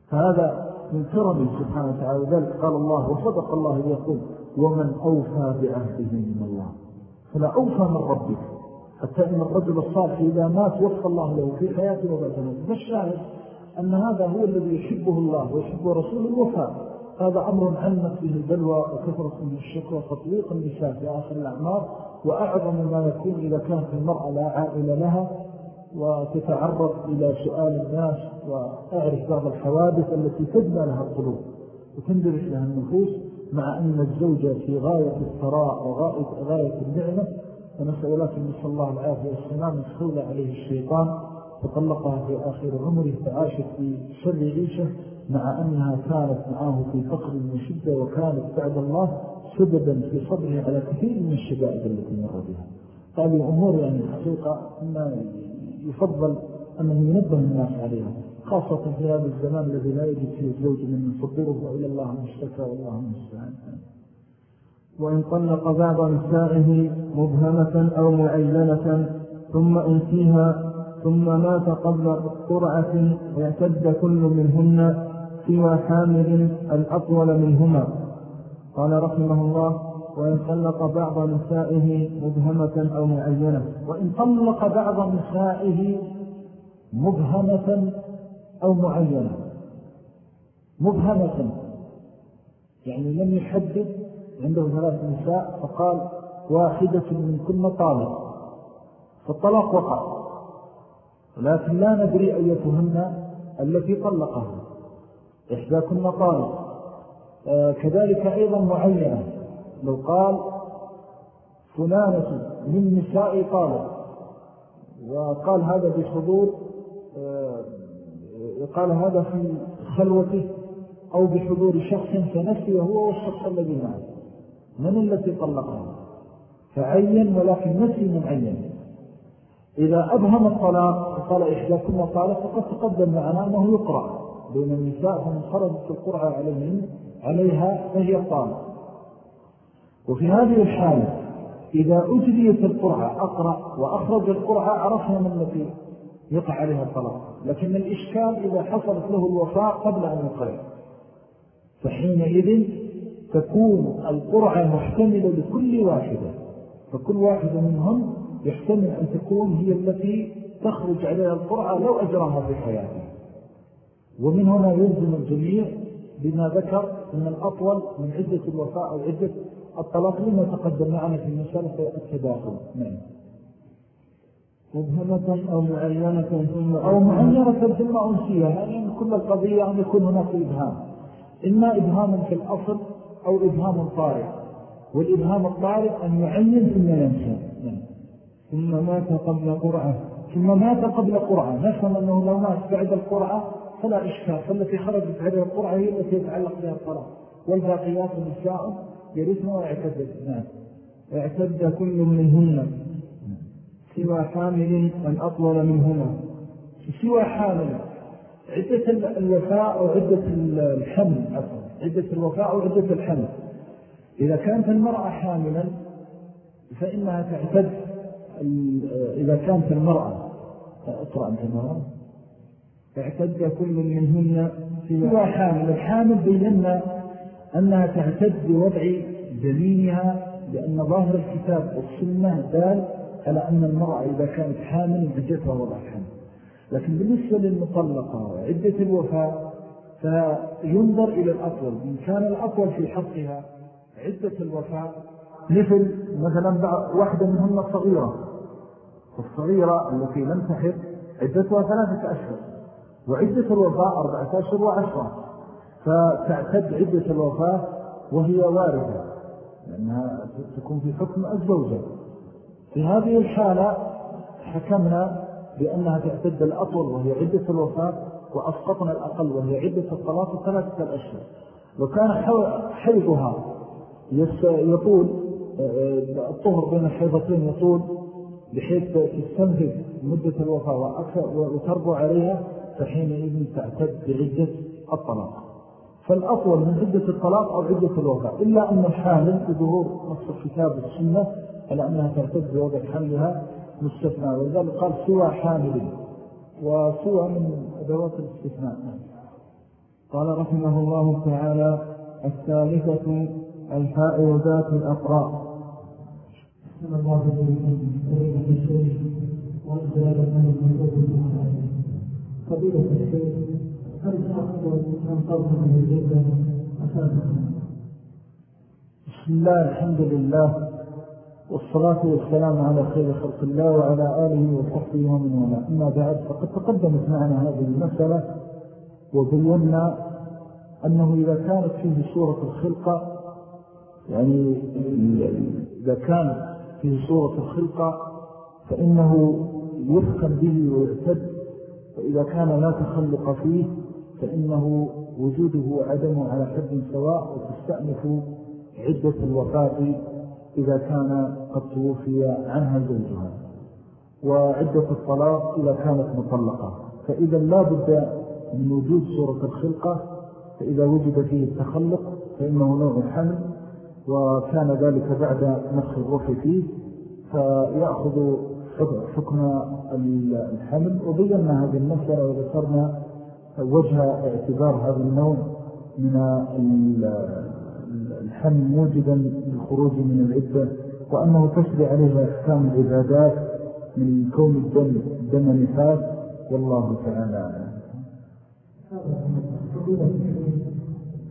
فهذا من كرمه سبحانه وتعالى وذلك قال الله وصدق الله يقول ومن أوفى بعهده من الله. فلا أوفى من ربك. حتى إن الرجل الصالح إذا مات وفق الله له في حياته وبعد موته. فالشاهد أن هذا هو الذي يحبه الله ويحبه رسول الوفاء. هذا أمر عمت به البلوى وكثرة من الشكوى وتطويق النساء في آخر الأعمار وأعظم ما يكون إذا كانت المرأة لا عائلة لها وتتعرض إلى سؤال الناس وأعرف بعض الحوادث التي تدمى لها القلوب وتندرس لها النفوس مع أن الزوجة في غاية الثراء وغاية النعمة ونسأل لكن نسأل الله العافية والسلام استولى عليه الشيطان فطلقها في آخر عمره فعاشت في شر عيشة مع أنها كانت معه في فقر وشدة وكانت بعد الله سببا في صبره على كثير من الشدائد التي مر بها. هذه أمور يعني الحقيقة أن يفضل أنه ينبه الناس عليها خاصة في هذا الزمان الذي لا يجد فيه الزوج من يصدره إلى الله مشتكى والله المستعان. وإن طلق بعض نسائه مبهمة أو معينة ثم أنسيها ثم مات قبل قرعة واعتد كل منهن سوى حامل الأطول منهما. قال رحمه الله وإن طلق بعض نسائه مبهمة أو معينة وإن طلق بعض نسائه مبهمة أو معينة مبهمة يعني لم يحدد عنده ثلاث نساء فقال واحدة من كل طالب فالطلاق وقع. ولكن لا ندري أيتهن التي طلقها. إحداكن طالب آه كذلك أيضا معينة. لو قال فلانة من نساء طالب وقال هذا بحضور آه قال هذا في خلوته أو بحضور شخص فنسي هو والشخص الذي معه. من التي طلقها؟ فعين ولكن نسي من عين. إذا أبهم الطلاق وقال إحدى كل طالق فقد تقدم معنا أنه يقرأ. بين النساء فمن خرجت القرعة عليهم عليها فهي الطالق وفي هذه الحالة إذا أجريت القرعة أقرأ وأخرج القرعة عرفنا من التي يقع عليها الطلاق. لكن الإشكال إذا حصلت له الوفاء قبل أن يقرأ. فحينئذ تكون القرعة محتملة لكل واحدة. فكل واحدة منهم يحتمل أن تكون هي التي تخرج عليها القرعة لو أجرها في حياته ومن هنا يلزم الجميع بما ذكر من الأطول من عدة الوفاء أو عدة الطلاق لما تقدم معنا في المسألة التداخل. نعم. مبهمة أو معينة ثم أو معينة ثم أنسيها يعني كل القضية أن يكون هناك إبهام. إما إبهام في الأصل أو إبهام طارئ والإبهام الطارئ أن يعين ثم ينسى. نعم. ثم مات قبل قرعة. ثم مات قبل قرعة. نفهم أنه لو مات بعد القرعة فلا إشكال فالتي خرجت عليها القرعة هي التي يتعلق بها الطلاق. والباقيات نساء يرثن ويعتدد نعم. اعتد كل منهن. سوى حامل الأطول منهما. سوى حامل. عدة الوفاء أو عدة الحمل عدة الوفاء أو عدة الحمل إذا كانت المرأة حاملا فإنها تعتد إذا كانت المرأة أقرأ أنت المرأة. اعتد كل منهن سوى حامل. الحامل. بينا أنها تعتد بوضع جنينها لأن ظاهر الكتاب والسنة دال على أن المرأة إذا كانت حامل عدتها وضع حامل. لكن بالنسبة للمطلقة وعدة الوفاء فينظر إلى الأطول إن كان الأطول في حقها عدة الوفاء مثل مثلا واحدة منهن صغيرة الصغيرة التي لم تحب عدتها ثلاثة أشهر وعدة الوفاء أربعة أشهر وعشرة. فتعتد عدة الوفاة وهي واردة لأنها تكون في حكم الزوجة. في هذه الحالة حكمنا بأنها تعتد الأطول وهي عدة الوفاة وأسقطنا الأقل وهي عدة الطلاق ثلاثة الأشهر. وكان حيضها يطول الطهر بين الحيضتين يطول بحيث تستنفذ مدة الوفاة وتربو عليها فحينئذ تعتد بعدة الطلاق. فالأطول من عدة الطلاق أو عدة الوفاة إلا أن الحامل بظهور نص الكتاب والسنة على أنها تعتد بوضع حملها مستثنى ولذلك قال سوى حامل. وسوى من أدوات الاستثناء. قال رحمه الله تعالى الثالثة الحائل ذات الأقراء أحسن الله إليكم فضيلة الشيخ وأزواج من فضيلة الشيخ هل الأفضل أن تظهر الجبل أساسا بسم الله الحمد لله. والصلاة والسلام على خير خلق الله وعلى آله وصحبه ومن ولا أما بعد فقد تقدمت معنا هذه المسألة وبينا أنه إذا كانت فيه صورة الخلقة يعني إذا كان فيه صورة الخلقة فإنه يفكم به ويعتد. وإذا كان لا تخلق فيه فإنه وجوده وعدمه على حد سواء وتستأنف عدة الوفاة إذا كان قد توفي عنها زوجها وعدة الطلاق إذا كانت مطلقة. فإذا لا بد من وجود صورة الخلقة فإذا وجد فيه التخلق فإنه نوع حمل وكان ذلك بعد نفس الروح فيه فيأخذ حكم الحمل. وبينا هذه المسألة وذكرنا وجه اعتبار هذا النوع من الحمل موجدا للخروج من العدة وأنه تسري عليها أحكام العبادات من كون الدم دم نفاس والله تعالى أعلم.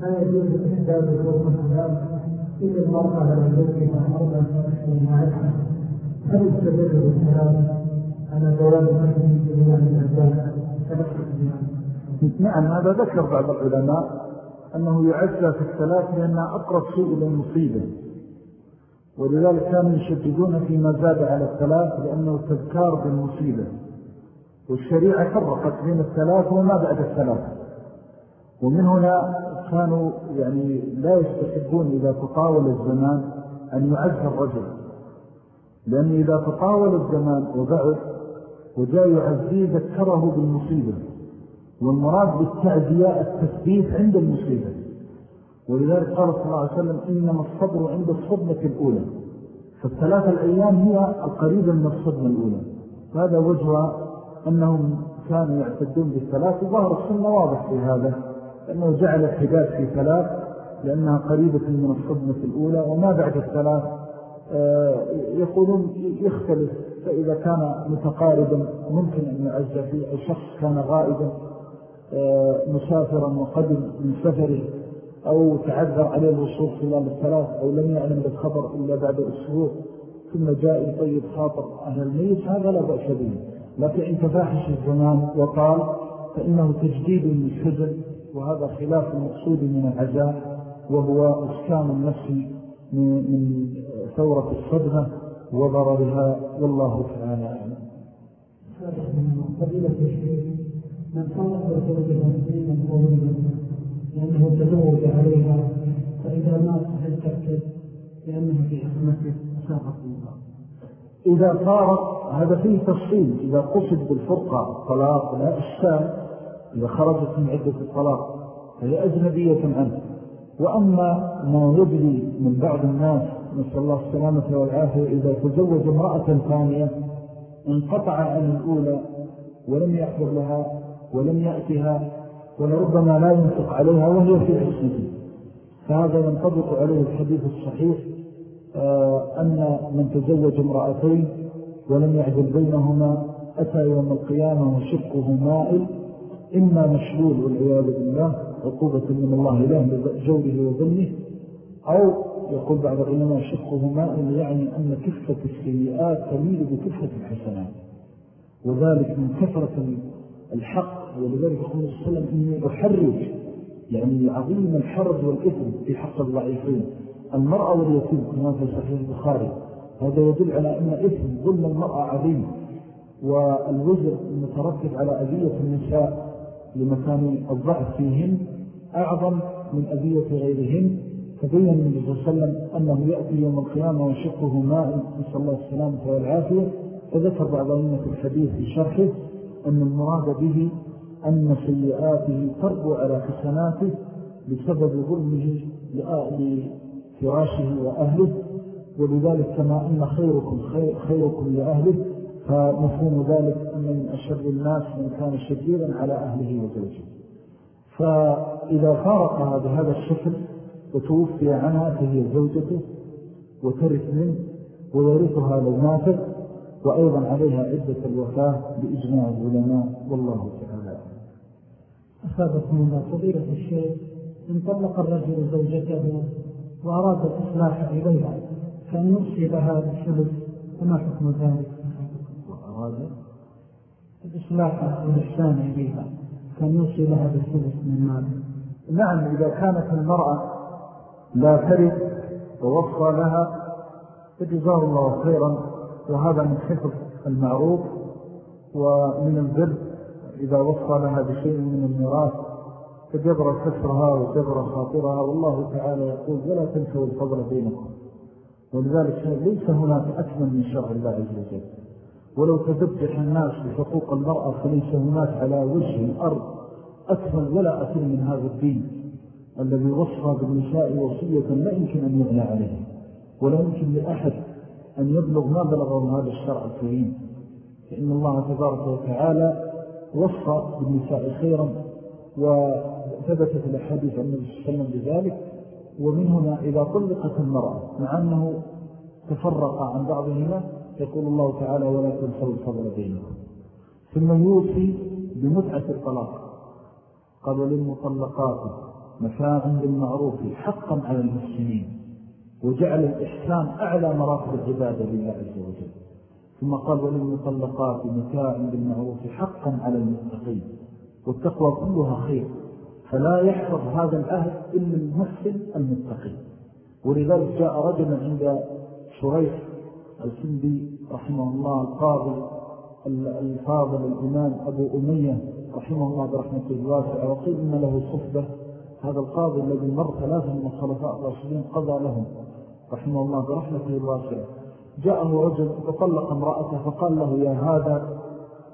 لا يجوز إحداد الروح الكلام إلا المرأة زوجها أربع سنين هل يستدل بالكلام على جواز مسلم في الأبدان نعم هذا ذكر بعض العلماء أنه يعزى في الثلاث لأنها أقرب شيء إلى المصيبة. ولذلك كانوا يشددون فيما زاد على الثلاث لأنه تذكار بالمصيبة والشريعة فرقت بين الثلاث وما بعد الثلاث. ومن هنا كانوا يعني لا يستحبون إذا تطاول الزمان أن يعز الرجل. لأن إذا تطاول الزمان وبعد وجاء يعزيه ذكره بالمصيبة. والمراد بالتعزية التثبيت عند المصيبة. ولذلك قال صلى الله عليه وسلم إنما الصبر عند الصدمة الأولى. فالثلاثة الأيام هي القريبة من الصدمة الأولى. هذا وجه أنهم كانوا يعتدون بالثلاث وظهر السنة واضح في هذا لأنه جعل الحداد في ثلاث لأنها قريبة من الصدمة الأولى وما بعد الثلاث آه، يقولون يختلف. فإذا كان متقاربا ممكن أن يعزى فيه أو شخص كان غائبا آه، مسافرا وقدم من سفره. أو تعذر عليه الوصول خلال الثلاث أو لم يعلم بالخبر إلا بعد أسبوع ثم جاء يطيب خاطر أهل الميت هذا لا بأس به. لكن إن تفاحش الزمان وقال فإنه تجديد للحزن وهذا خلاف المقصود من العزاء وهو إسكام النفس من ثورة الصدمة وضررها والله تعالى أعلم. فضيلة الشيخ من صارت زوجها سنين طويلة لأنه تزوج عليها فإذا مات هل تأكد لأنها في حكمته ساقط الله إذا فارق هذا فيه تفصيل. إذا قصد بالفرقة الطلاق لا إشكال. إذا خرجت من عدة الطلاق فهي أجنبية عنه وأما ما يجري من بعض الناس نسأل الله السلامة والعافية إذا تزوج امرأة ثانية انقطع عن الأولى ولم يحضر لها ولم يأتها ولربما لا ينفق عليها وهي في عصمته فهذا ينطبق عليه الحديث الصحيح آه، أن من تزوج امرأتين ولم يعدل بينهما أتى يوم القيامة وشقه مائل إما مشلول والعياذ بالله عقوبة من الله له لجوله وظلمه أو يقول بعض العلماء شقه مائل يعني أن كفة السيئات تميل بكفة الحسنات. وذلك من كثرة الحق ولذلك يقول صلى الله عليه وسلم إني أحرج يعني عظيم الحرج والإثم في حق الضعيفين. المرأة واليتيم كما في صحيح البخاري. هذا يدل على أن إثم ظلم المرأة عظيم. والوزر المترتب على أذية النساء لمكان الضعف فيهن أعظم من أذية غيرهن. فبين النبي صلى الله عليه وسلم أنه يأتي يوم القيامة وشقه ماء نسأل الله السلامة والعافية. فذكر بعض أئمة الحديث في شرحه أن المراد به أن سيئاته تربو على حسناته بسبب ظلمه لفراشه وأهله ولذلك كما أن خيركم خير خيركم لأهله فمفهوم ذلك أن من أشر الناس من كان شديدا على أهله وزوجه. فإذا فارقها بهذا الشكل وتوفي عنها فهي زوجته وترث منه ويرثها لو وأيضا عليها عدة الوفاة بإجماع العلماء والله تعالى أصابكم الله فضيلة الشيخ إن طلق الرجل زوجته وأراد الإصلاح إليها كان يوصي لها بثلث وما حكم ذلك؟ وأراد؟ الإصلاح والإحسان إليها كان يوصي لها بالثلث من مال نعم إذا كانت المرأة لا ترد ووصى لها فجزاه الله خيرا وهذا من حفظ المعروف ومن البر إذا وصى لها بشيء من الميراث فجبر كسرها وجبر خاطرها والله تعالى يقول ولا تنسوا الفضل بينكم ولذلك ليس هناك أكمل من شرع الله عز وجل. ولو تذبح الناس بحقوق المرأة فليس هناك على وجه الأرض أكمل ولا أكل من هذا الدين الذي وصى بالنساء وصية لا يمكن أن يغنى عليه ولا يمكن لأحد أن يبلغ ما بلغه هذا الشرع الكريم. فإن الله تبارك وتعالى وصى بالنساء خيرا وثبتت الأحاديث عن النبي صلى الله عليه وسلم بذلك ومن هنا إذا طلقت المرأة مع أنه تفرق عن بعضهما يقول الله تعالى ولا تنسوا الفضل بينهم ثم يوصي بمتعة الطلاق. قال للمطلقات مفاعا بالمعروف حقا على المسلمين وجعل الإحسان أعلى مراتب العبادة لله عز وجل. ثم قال وللمطلقات متاع بالمعروف حقا على المتقين والتقوى كلها خير فلا يحفظ هذا الأهل إلا المحسن المتقين ولذلك جاء رجل عند شريح السندي رحمه الله القاضي الفاضل الإمام أبو أمية رحمه الله برحمة الواسعة وقيل إن له صفبة هذا القاضي الذي مر ثلاثة من الخلفاء الراشدين قضى لهم رحمه الله برحمته الواسعة جاءه رجل وطلق امرأته فقال له يا هذا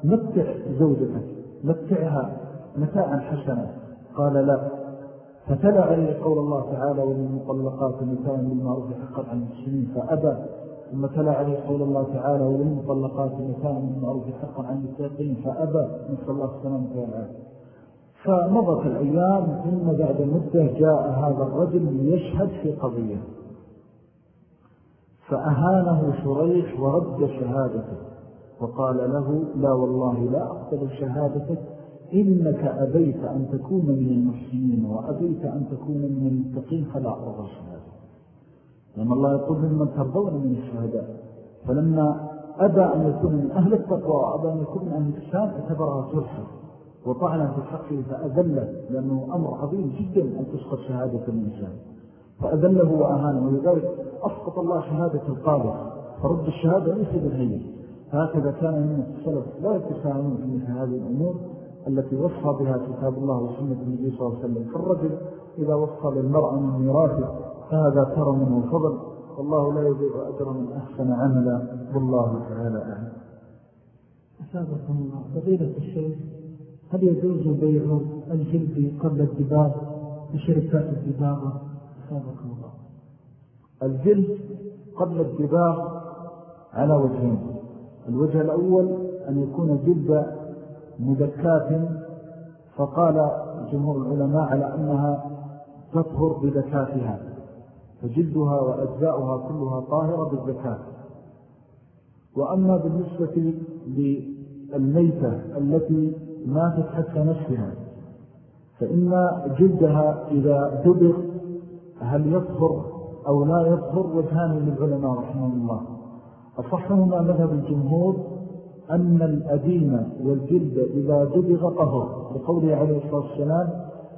متع زوجتك متعها متاعا حسنا. قال لا. فتلع عليه قول الله تعالى وللمطلقات متاعا بالمعروف حقا عن المسلمين. فأبى ثم تلا عليه قول الله تعالى وللمطلقات متاعا بالمعروف حقا عن المتاقين فأبى نسأل الله السلامة والعافية. فمضت الأيام ثم بعد مدة جاء هذا الرجل ليشهد في قضية. فأهانه شريح ورد شهادته. وقال له لا والله لا أقبل شهادتك إنك أبيت أن تكون من المحسنين وأبيت أن تكون من المتقين فلا أرضى شهادتك. لأن الله يقول ممن ترضون من الشهداء فلما أبى أن يكون من أهل التقوى وأبى أن يكون من أهل الإسلام اعتبرها ترسل وطعنا في حقه فأذله لأنه أمر عظيم جدا أن تسقط شهادة الإنسان. فأذله وأهانه. ولذلك أسقط الله شهادة القاضي فرد الشهادة ليس بالهيئ هكذا كان من السلف لا يتساهمون في مثل هذه الأمور التي وصى بها كتاب الله وسنة النبي صلى الله عليه وسلم. فالرجل إذا وصى للمرأة من ميراثه فهذا كرم وفضل والله لا يضيع أجر من أحسن عملا. والله تعالى أعلم. أسابقكم الله فضيلة الشيخ هل يجوز بيع الجلد قبل الدباغ بشركات الدباغة؟ أسابقكم. الله الجلد قبل الدباغ على وجهين. الوجه الأول أن يكون جلد مدكات فقال جمهور العلماء على أنها تطهر بذكاتها فجلدها وأجزاؤها كلها طاهرة بالذكاة وأما بالنسبة للميتة التي ماتت حتى نفسها فإن جلدها إذا دبر هل يطهر؟ أو لا يطهر وجهان للعلماء رحمه الله. أصحهما مذهب الجمهور أن الأديم والجلد إذا دبغ طهر لقوله عليه الصلاة والسلام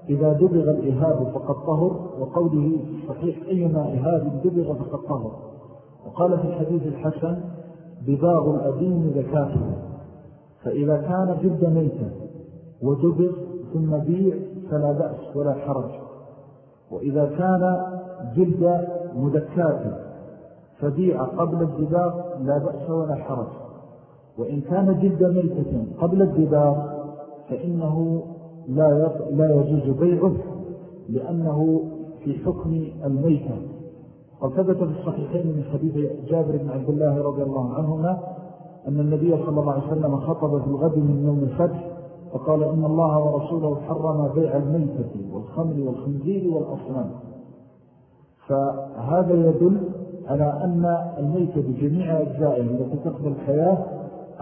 إذا دبغ الإهاب فقد طهر وقوله صحيح أيما إهاب دبغ فقد طهر. وقال في الحديث الحسن بباغ الأديم ذكاته فإذا كان جلد ميتا ودبغ ثم بيع فلا بأس ولا حرج. وإذا كان جلد مدكات فبيع قبل الدباغ لا بأس ولا حرج. وإن كان جلد ميتة قبل الدباغ فإنه لا, لا يجوز بيعه لأنه في حكم الميتة. وثبت في الصحيحين من حديث جابر بن عبد الله رضي الله عنهما أن النبي صلى الله عليه وسلم خطب في الغد من يوم الفتح فقال إن الله ورسوله حرم بيع الميتة والخمر والخنزير والأصنام. فهذا يدل على أن الميتة بجميع أجزائها التي تقبل الحياة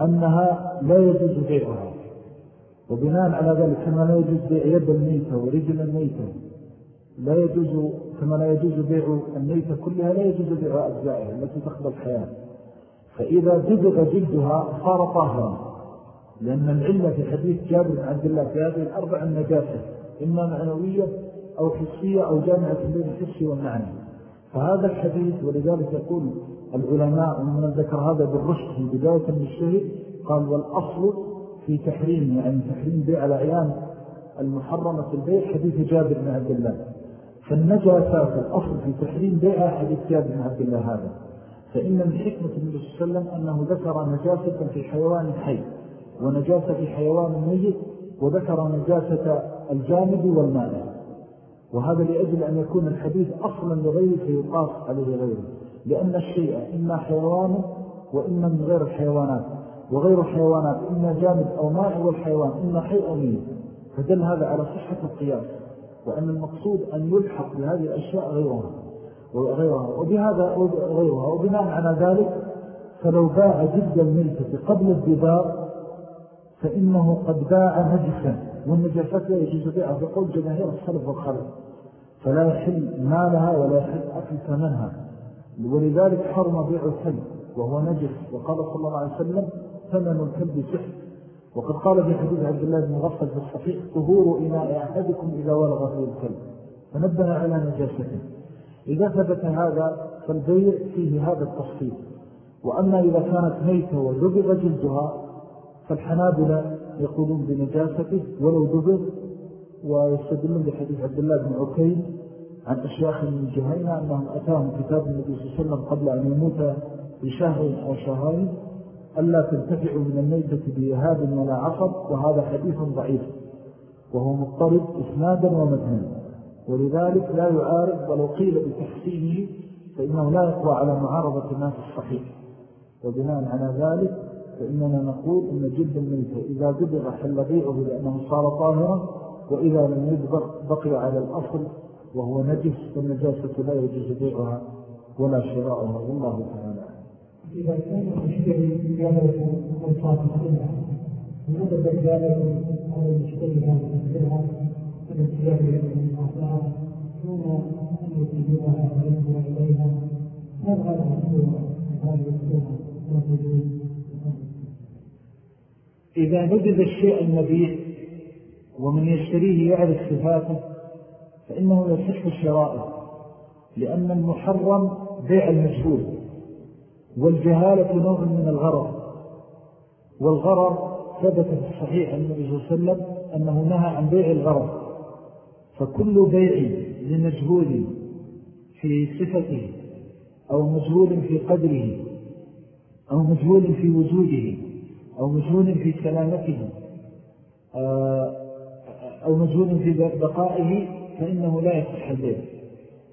أنها لا يجوز بيعها. وبناء على ذلك كما لا يجوز بيع يد الميتة ورجل الميتة لا يجوز كما لا يجوز بيع الميتة كلها لا يجوز بيع أجزائها التي تقبل الحياة. فإذا دبغ جلدها صار طاهرا. لأن العلة في حديث جابر بن عبد الله في هذه الأربع النجاسة إما معنوية أو حسية أو جامعة بين الحس والمعنى فهذا الحديث ولذلك يقول العلماء ومن ذكر هذا بالرشد في بداية من قال والأصل في تحريم يعني تحريم بيع الأعيان المحرمة البيع حديث جابر بن عبد الله. فالنجاسة في الأصل في تحريم بيع حديث جابر بن عبد الله هذا. فإن من حكمة النبي صلى الله عليه وسلم أنه ذكر نجاسة في حيوان حي. ونجاسة حيوان ميت وذكر نجاسة الجانب والماء وهذا لأجل أن يكون الحديث أصلا لغيره فيقاس عليه غيره. لأن الشيء إما حيوان وإما من غير الحيوانات. وغير الحيوانات إما جانب أو ماء والحيوان إما حي أو ميت. فدل هذا على صحة القياس. وأن المقصود أن يلحق بهذه الأشياء غيرها. وغيرها. وبهذا غيرها وبناء على ذلك فلو باع جد الميتة قبل الدبار فإنه قد باع نجسا والنجاسات لا يجوز بيعها بقول جماهير الصلف والخلف فلا يحل مالها ولا يحل أكل ثمنها. ولذلك حرم بيع الكلب وهو نجس. وقال صلى الله عليه وسلم ثمن الكلب سحر. وقد قال في حديث عبد الله بن غفل في الصحيح ظهور إناء أحدكم إذا ولغ فيه الكلب فنبه على نجاسته. إذا ثبت هذا فالبيع فيه هذا التفصيل. وأما إذا كانت ميتة ودبغ جلدها فالحنابلة يقولون بنجاسته ولو دبغ ويستدلون بحديث عبد الله بن عكيم عن أشياخ من جهينة أنهم أتاهم كتاب النبي صلى الله عليه وسلم قبل أن يموت بشهر أو شهرين ألا تنتفعوا من الميتة بيهاب ولا عصب وهذا حديث ضعيف وهو مضطرب إسنادا ومتنا ولذلك لا يعارض ولو قيل بتحسينه فإنه لا يقوى على معارضة الناس الصحيح وبناء على ذلك فإننا نقول أن جلد الميتة إذا قدر حل بيعه لأنه صار طاهرا وإذا لم يدبر بقي على الأصل وهو نجس فالنجاسة لا يجوز بيعها ولا شراؤها. والله تعالى إذا كان المشتري يعرف أوصاف السلعة لماذا ذلك على المشتري هذه السلعة التي يعرف الأعطاء دون أن يتجوها وينظر إليها. هذا المشروع هذه السلعة إذا نجد الشيء المبيع ومن يشتريه يعرف صفاته فإنه يصح شرائه لأن المحرم بيع المجهول والجهالة نوع من الغرر والغرر ثبت في الصحيح عن النبي صلى الله عليه وسلم أنه نهى عن بيع الغرر فكل بيع لمجهول في صفته أو مجهول في قدره أو مجهول في وجوده أو مجهول في سلامته آه، أو مجهول في بقائه فإنه لا يصح البيع.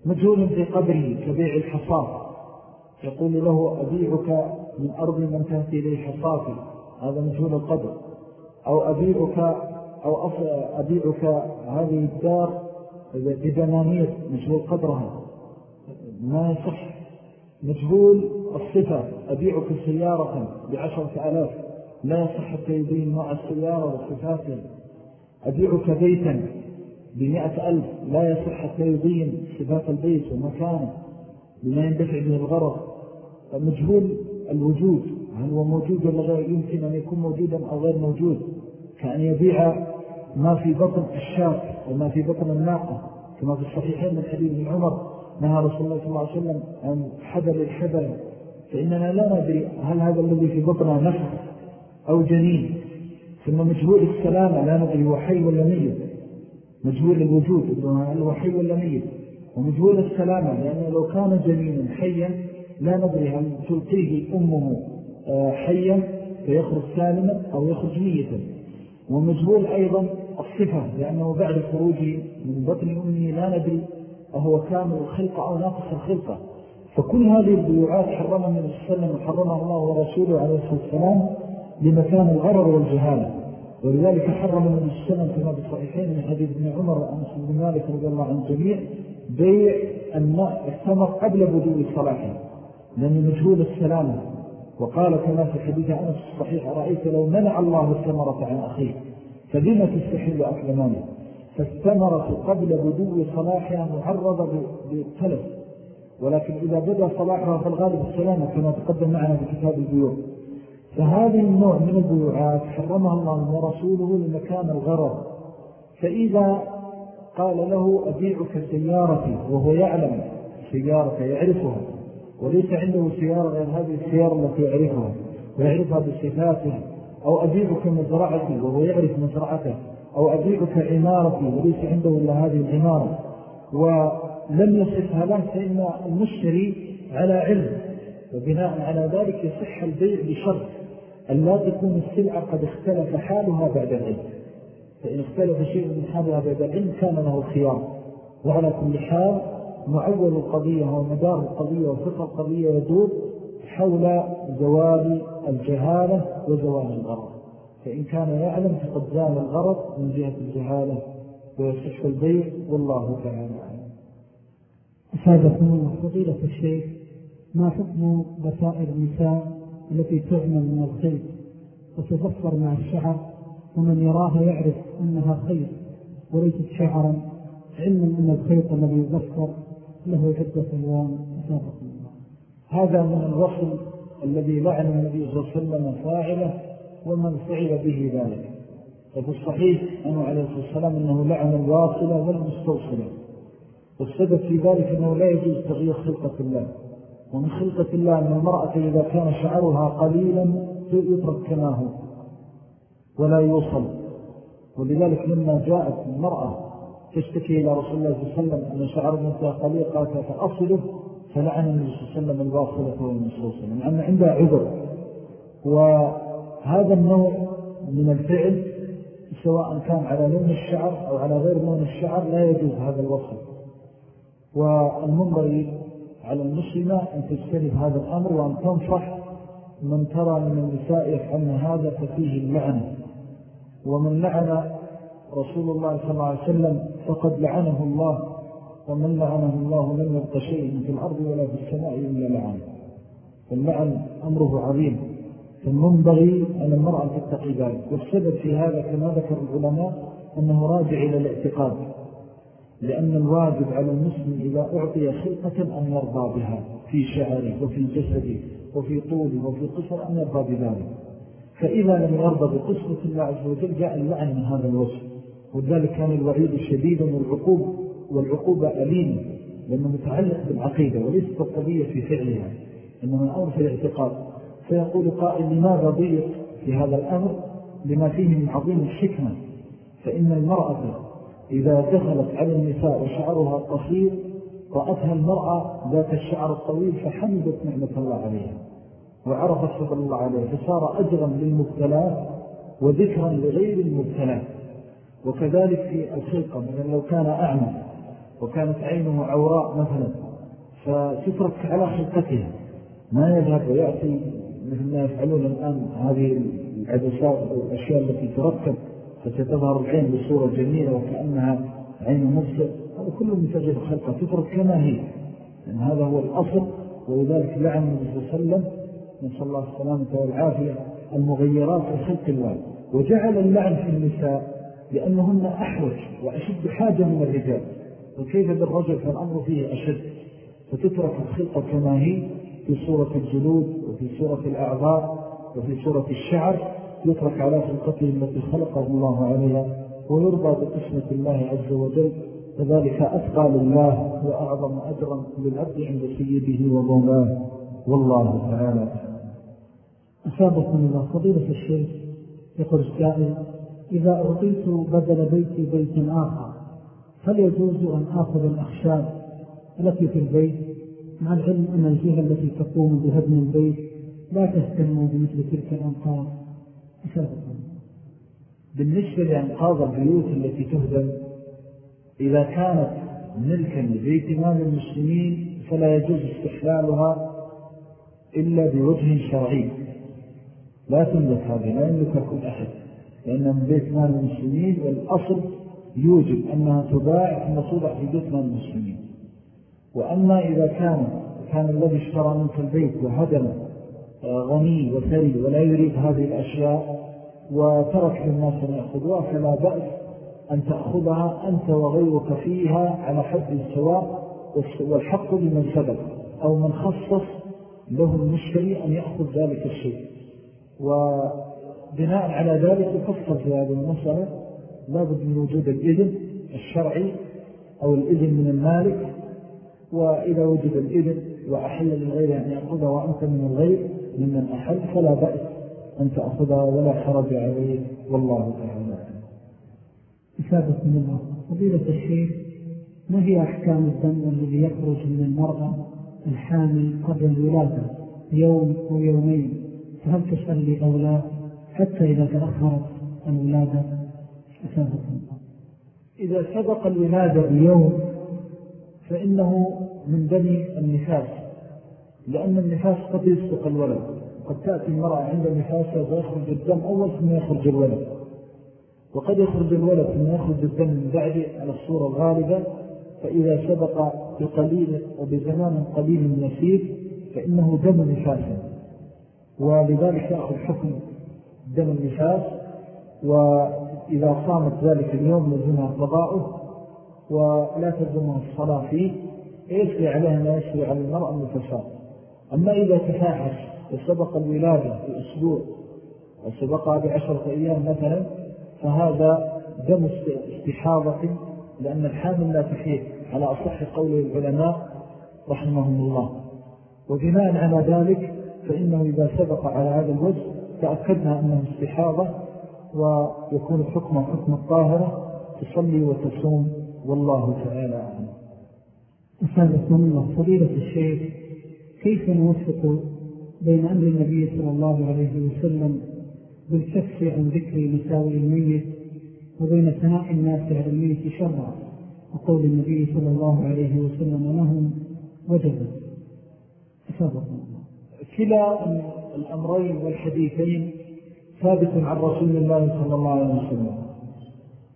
مجهول في قدره كبيع الحصاف يقول له أبيعك من أرض من تهتي لي حصافي هذا مجهول القدر أو أبيعك أو أبيعك هذه الدار بدنانير مجهول قدرها ما يصح. مجهول الصفة. أبيعك سيارة بعشرة ألاف. لا يصح يبين نوع السيارة وصفاتها أبيعك بيتا بمئة ألف لا يصح حتى يبين صفات البيت ومكانه. بما يندفع به الغرض. مجهول الوجود. هل هو موجود ولا غير؟ يمكن أن يكون موجودا أو غير موجود. كأن يبيع ما في بطن الشاك وما في بطن الناقة. كما في الصحيحين من حديث ابن عمر نهى رسول الله صلى الله عليه وسلم عن حبل الحبل فإننا لا ندري هل هذا الذي في بطنه نفس أو جنين ثم مجهول السلامة لا ندري هو حي ولا ميت. مجهول الوجود هو حي ولا ميت. ومجهول السلامة لأنه لو كان جنينا حيا لا ندري هل تلقيه أمه آه، حيا فيخرج سالما أو يخرج ميتا. ومجهول أيضا الصفة لأنه بعد خروجه من بطن أمه لا ندري أهو كامل الخلقة أو ناقص الخلقة. فكل هذه البيوعات حرمها من السلم وحرمها الله ورسوله عليه الصلاة والسلام. لمكان الغرر والجهالة. ولذلك حرم النبي وسلم كما بالصحيحين من حديث ابن عمر وأنس بن مالك رضي الله عن الجميع بيع الثمر قبل بدو صلاحه لأن مجهول السلامة. وقال كما في حديث أنس الصحيح رأيت لو منع الله الثمرة عن أخيه فبما تستحل أكل ماله؟ فالثمرة قبل بدو صلاحها معرضة بالتلف ولكن إذا بدأ صلاحها فالغالب السلامة كما تقدم معنا في كتاب البيوع. فهذه النوع من البيوعات حرمها الله ورسوله لمكان الغرر فإذا قال له أبيعك سيارتي وهو يعلم سيارة يعرفها وليس عنده سيارة غير هذه السيارة التي يعرفها ويعرفها بصفاتها أو أبيعك مزرعتي وهو يعرف مزرعته أو أبيعك عمارتي وليس عنده إلا هذه العمارة. ولم يصفها له فإن المشتري على علم وبناء على ذلك يصح البيع بشرط. أن لا تكون السلعة قد اختلف حالها بعد العلم. فإن اختلف شيء من حالها بعد العلم كان له خيار. وعلى كل حال معول القضية ومدار القضية وفقه القضية يدور حول زوال الجهالة وزوال الغرض. فإن كان يعلم فقد زال الغرض من جهة الجهالة ويصح البيع والله تعالى أسادكم الله فضيلة الشيخ ما حكم بسائر النساء؟ التي تعمل من الخيط وتظفر مع الشعر ومن يراها يعرف أنها خيط وليست شعرا علما أن الخيط الذي يظفر له عدة ألوان الله. هذا من الوصل الذي لعن النبي صلى الله عليه وسلم فاعله ومن فعل به ذلك. وفي الصحيح أنه عليه الصلاة والسلام أنه لعن الواصلة والمستوصلة والسبب في ذلك أنه لا يجوز تغيير خلقة الله. ومن خلقة الله أن المرأة إذا كان شعرها قليلا يترك كما هو ولا يوصل. ولذلك لما جاءت المرأة تشتكي إلى رسول الله صلى الله عليه وسلم أن شعر بنتها قليل قالت فأصله فلعن النبي صلى الله عليه وسلم الواصلة والمستوصلة لأن عندها عذر. وهذا النوع من الفعل سواء كان على لون الشعر أو على غير لون الشعر لا يجوز هذا الوصف. والمنبري على المسلمة أن تجتنب هذا الأمر وأن تنصح من ترى من النساء يفعلن هذا ففيه اللعن. ومن لعن رسول الله صلى الله عليه وسلم فقد لعنه الله ومن لعنه الله لم يبقى شيء في الأرض ولا في السماء إلا لعنه فاللعن أمره عظيم. فالمنبغي أن المرأة تتقي ذلك. والسبب في هذا كما ذكر العلماء أنه راجع إلى الاعتقاد. لأن الواجب على المسلم إذا أعطي خلقة أن يرضى بها في شعره وفي جسده وفي طوله وفي قصر أن يرضى بذلك. فإذا لم يرضى بقسمة الله عز وجل جاء اللعن من هذا الوصف. وذلك كان الوعيد شديدا والعقوب والعقوبة أليمة لأنه متعلق بالعقيدة وليست القضية في فعلها إنما الأمر في الاعتقاد. فيقول قائل لماذا ضيق في هذا الأمر؟ لما فيه من عظيم الحكمة. فإن المرأة إذا دخلت على النساء وشعرها قصير رأتها المرأة ذات الشعر الطويل فحمدت نعمة الله عليها. وعرفت فضل الله عليها فصار أجرا للمبتلات وذكرا لغير المبتلات وكذلك في الخلقة من لو كان أعمى وكانت عينه عوراء مثلا فتترك على خلقته ما يذهب ويأتي مثل ما يفعلون الآن هذه العدسات والأشياء التي تركب فستظهر العين بصورة جميلة وكأنها عين مبصر هذا كله من تغيير الخلقة تترك كما هي لأن هذا هو الأصل. ولذلك لعن النبي صلى الله عليه وسلم نسأل الله السلامة والعافية المغيرات في خلق الله وجعل اللعن في النساء لأنهن أحوج وأشد حاجة من الرجال. وكيف بالرجل فالأمر فيه أشد. فتترك الخلقة كما هي في صورة الجلود وفي صورة الأعضاء وفي صورة الشعر. يترك على خلقته التي خلقه الله عليها ويرضى بقسمة الله عز وجل فذلك أتقى لله وأعظم أجرا للعبد عند سيده ومولاه والله تعالى أصابكم الله فضيلة الشيخ يقول السائل إذا أعطيت بدل بيتي بيت آخر هل يجوز أن آخذ الأخشاب التي في البيت؟ مع العلم أن الجهة التي تقوم بهدم البيت لا تهتم بمثل تلك الأنقاض بالنسبة لأنقاض البيوت التي تهدم إذا كانت ملكا لبيت مال المسلمين فلا يجوز استحلالها إلا بوجه شرعي. لا تملك هذه لا يملك كل أحد لأنها من بيت مال المسلمين والأصل يوجب أنها تباع ثم توضع في بيت مال المسلمين وأما إذا كان كان الذي اشترى منك البيت وهدم آه، غني وثري ولا يريد هذه الأشياء وترك للناس أن يأخذوها فلا بأس أن تأخذها أنت وغيرك فيها على حد السواء والحق لمن سبب أو من خصص له المشتري أن يأخذ ذلك الشيء. وبناء على ذلك يفصل في هذه المسألة لابد من وجود الإذن الشرعي أو الإذن من المالك وإذا وجد الإذن وأحل للغير أن يأخذها وأنت من الغير ممن أحل فلا بأس أن تأخذها ولا حرج عليه. والله تعالى إفادة من الله. فضيلة الشيخ ما هي أحكام الدم الذي يخرج من المرأة الحامل قبل الولادة يوم أو يومين؟ فهل تصلي أو لا؟ حتى إذا تأخرت الولادة. من الله. إذا سبق الولادة بيوم فإنه من دم النفاس. لأن النفاس قد يسبق الولد. قد تأتي المرأة عند نفاسها فيخرج الدم أول ثم يخرج الولد. وقد يخرج الولد ثم يخرج الدم من بعد على الصورة الغالبة فإذا سبق بقليل وبزمان قليل يسير فإنه دم نفاس ولذلك يأخذ حكم دم النفاس وإذا صامت ذلك اليوم لزمها قضاؤه ولا تلزمها الصلاة فيه. يسري عليها ما يسري على المرأة النفساء أما إذا تفاحش وسبق الولادة بأسبوع وسبقها بعشرة أيام مثلا فهذا دم استحاضة لأن الحامل لا تحيط على أصح قول العلماء رحمهم الله. وبناء على ذلك فإنه إذا سبق على هذا الوجه تأكدنا أنه استحاضة ويكون حكم حكم الطاهرة تصلي وتصوم والله تعالى أعلم. أسابق الله فضيلة الشيخ كيف نوفق بين أمر النبي صلى الله عليه وسلم بالكف عن ذكر مساوي الميت وبين ثناء الناس على الميت شرع وقول النبي صلى الله عليه وسلم لهم أسابق الله. كلا الأمرين والحديثين ثابت عن رسول الله صلى الله عليه وسلم.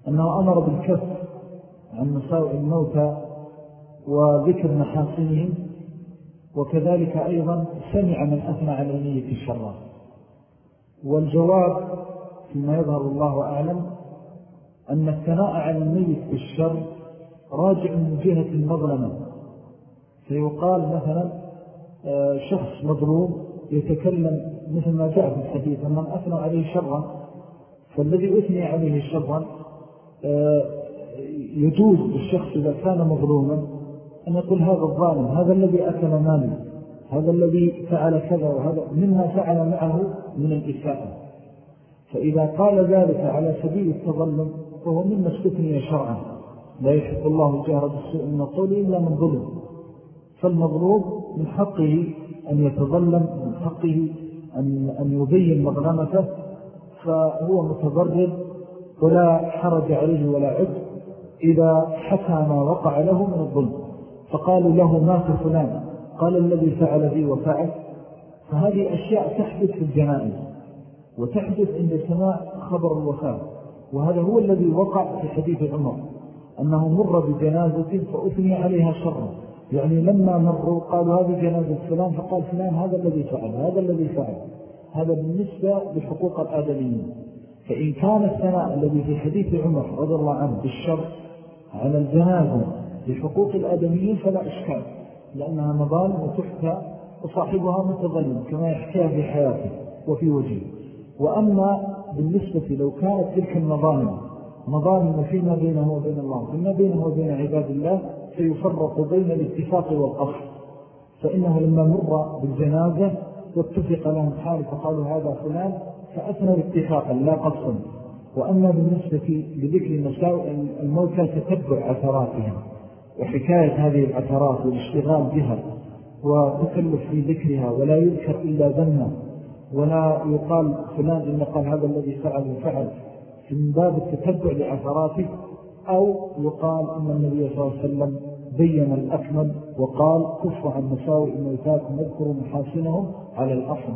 أنه أمر بالكف عن مساوئ الموتى وذكر محاصنهم وكذلك أيضا سمع من أثنى على النية الشرة والجواب فيما يظهر الله أعلم أن الثناء على الميت بالشر راجع من جهة المظلمة فيقال مثلا آه، شخص مظلوم يتكلم مثل ما جاء في الحديث من أثنى عليه شرا فالذي أثني عليه شرا آه، يجوز بالشخص إذا كان مظلوما أن يقول هذا الظالم هذا الذي أكل مالي هذا الذي فعل كذا وهذا مما فعل معه من الإساءة. فإذا قال ذلك على سبيل التظلم فهو مما استثني شرعا. لا يحب الله جهر بالسوء من القول إلا من ظلم. فالمظلوم من حقه أن يتظلم من حقه أن, أن يبين مظلمته فهو متضرر ولا حرج عليه ولا عد إذا حكى ما وقع له من الظلم. فقالوا له مات فلان؟ قال الذي فعل بي وفعل. فهذه أشياء تحدث في الجنائز وتحدث عند سماء خبر الوفاة. وهذا هو الذي وقع في حديث عمر أنه مر بجنازة فأثني عليها شرا. يعني لما مروا قالوا هذه جنازة فلان فقال فلان هذا الذي فعل هذا الذي فعل. هذا بالنسبة لحقوق الآدميين. فإن كان الثناء الذي في حديث عمر رضي الله عنه بالشر على الجنازة لحقوق الآدميين فلا إشكال لأنها مظالم وتحكى وصاحبها متظلم كما يحكيها في حياته وفي وجهه. وأما بالنسبة لو كانت تلك المظالم مظالم فيما بينه وبين الله فيما بينه وبين عباد الله سيفرق بين الاتفاق والقصر فإنه لما مر بالجنازة واتفق لهم حال فقالوا هذا فلان فأثنوا اتفاقا لا قصا وأما بالنسبة لذكر الموتى تتبع أثراتهم. وحكاية هذه الأثرات والاشتغال بها وتكلف في ذكرها ولا يذكر إلا ذنة ولا يقال فلان إن قال هذا الذي فعل وفعل من باب التتبع لأثراته أو يقال أن النبي صلى الله عليه وسلم بين الأكمل وقال كفوا عن مساوئ موتاكم اذكروا محاسنهم على الأصل.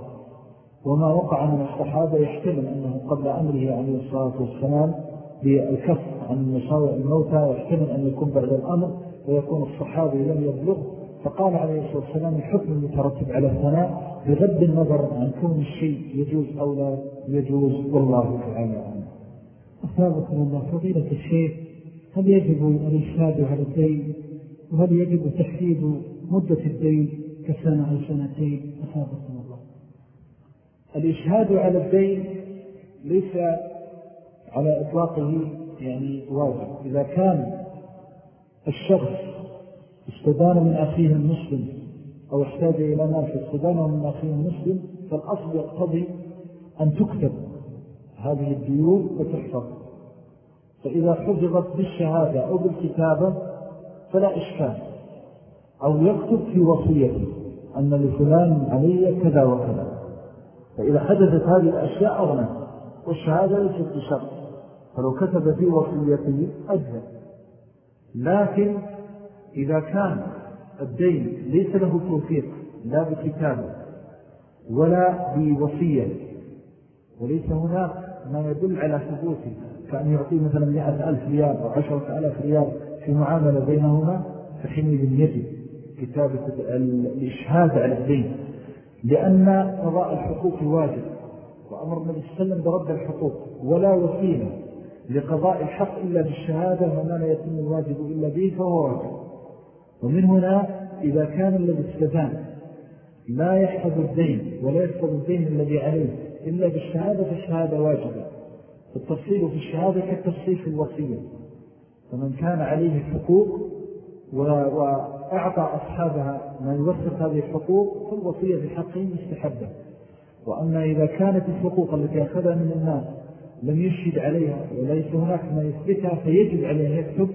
وما وقع من الصحابة يحتمل أنه قبل أمره عليه الصلاة والسلام بالكف عن مساوئ الموتى يحتمل أن يكون بعد الأمر. ويكون الصحابي لم يبلغ فقال عليه الصلاة والسلام الحكم المترتب على الثناء بغض النظر عن كون الشيء يجوز أو لا يجوز. والله تعالى أصابكم الله فضيلة الشيخ هل يجب الإشهاد على الدين؟ وهل يجب تحديد مدة الدين كسنة أو سنتين؟ أصابكم الله. الإشهاد على الدين ليس على إطلاقه يعني واجب إذا كان الشخص استدان من أخيه المسلم أو احتاج إلى مال فاستدانه من أخيه المسلم فالأصل يقتضي أن تكتب هذه الديون وتحفظ. فإذا حفظت بالشهادة أو بالكتابة فلا إشكال. أو يكتب في وصيته أن لفلان علي كذا وكذا. فإذا حدثت هذه الأشياء أغنى. والشهادة ليست بشرط فلو كتب في وصيته أجهل لكن إذا كان الدين ليس له توفيق لا بكتابه ولا بوصية وليس هناك ما يدل على ثبوته كأن يعطي مثلا مئة ألف ريال أو عشرة ألف ريال في معاملة بينهما فحينئذ يجب كتابة الإشهاد على الدين. لأن قضاء الحقوق واجب وأمر النبي صلى الله عليه وسلم برد الحقوق ولا وسيلة لقضاء الحق إلا بالشهادة وما لا يتم الواجب إلا به فهو واجب. ومن هنا إذا كان الذي استفان لا يحفظ الدين ولا يحفظ الدين الذي عليه إلا بالشهادة فالشهادة واجبة. التفصيل في الشهادة كالتفصيل في الوصية. فمن كان عليه الحقوق وأعطى أصحابها ما يوثق هذه الحقوق فالوصية بحقه مستحبة. وأما إذا كانت الحقوق التي أخذها من الناس لم يشهد عليها وليس هناك ما يثبتها فيجب عليه أن يكتب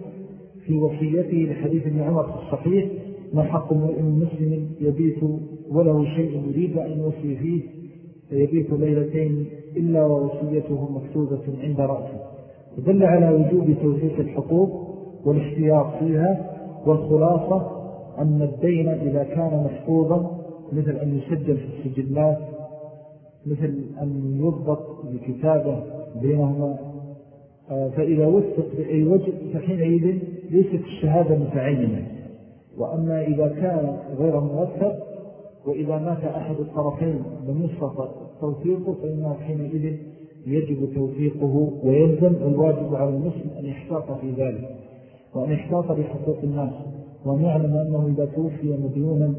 في وصيته لحديث ابن عمر في الصحيح ما حق المسلم يبيت وله شيء يريد أن يوصي فيه فيبيت ليلتين إلا ووصيته مكتوبة عند رأسه. دل على وجوب توثيق الحقوق والاحتياط فيها والخلاصة أن الدين إذا كان محفوظا مثل أن يسجل في السجلات مثل أن يضبط بكتابة بينهما. آه، فإذا وثق بأي وجه فحينئذ ليست الشهادة متعينة. وأما إذا كان غير موثق وإذا مات أحد الطرفين يستطع توثيقه فإنه حينئذ يجب توثيقه ويلزم الواجب على المسلم أن يحتاط في ذلك وأن يحتاط لحقوق الناس. وأن يعلم أنه إذا توفي مديونا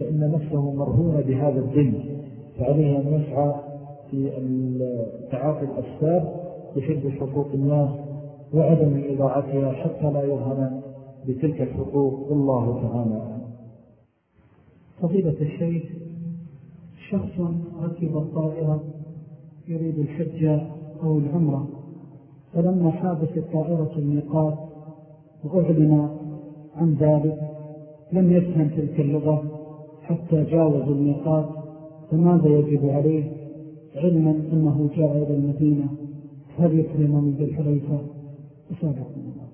فإن نفسه مرهونة بهذا الدين فعليه أن يسعى في تعاطي الأسباب بحفظ حقوق الناس وعدم إضاعتها حتى لا يرهن بتلك الحقوق. والله تعالى فضيلة الشيخ شخص ركب الطائرة يريد الحج أو العمرة فلما حابت الطائرة الميقات وأعلن عن ذلك لم يفهم تلك اللغة حتى جاوز الميقات فماذا يجب عليه؟ علما أنه جاء إلى المدينة هل يكرم من ذي الحليفة أسابقنا الله.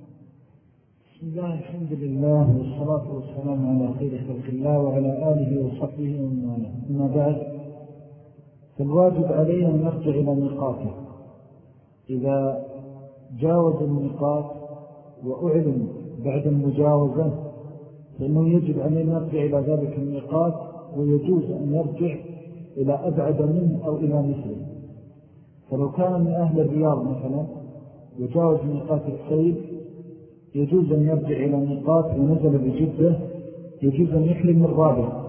بسم الله الحمد لله والصلاة والسلام على خير خلق الله وعلى آله وصحبه ومن أما بعد فالواجب عليه أن يرجع إلى ميقاته إذا جاوز الميقات وأعلن بعد المجاوزة فإنه يجب أن يرجع إلى ذلك الميقات ويجوز أن يرجع إلى أبعد منه أو إلى مثله. فلو كان من أهل الرياض مثلا وجاوز ميقات السيد يجوز أن يرجع إلى ميقات ونزل بجدة يجوز أن يحرم من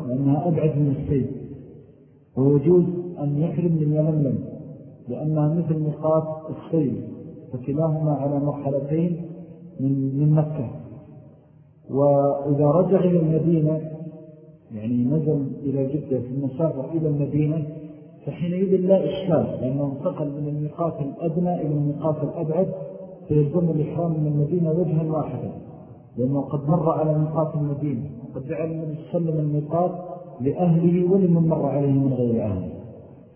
لأنها أبعد من السيد ويجوز أن يحرم من يلملم لأنها مثل ميقات السيد فكلاهما على مرحلتين من, من مكة. وإذا رجع إلى المدينة يعني نزل إلى جدة ثم سافر إلى المدينة فحينئذ لا إشكال لأنه انتقل من الميقات الأدنى إلى الميقات الأبعد فيلزم الإحرام من المدينة وجها واحدا لأنه قد مر على ميقات المدينة وقد جعل من يسلم الميقات لأهله ولمن مر عليه من غير أهله.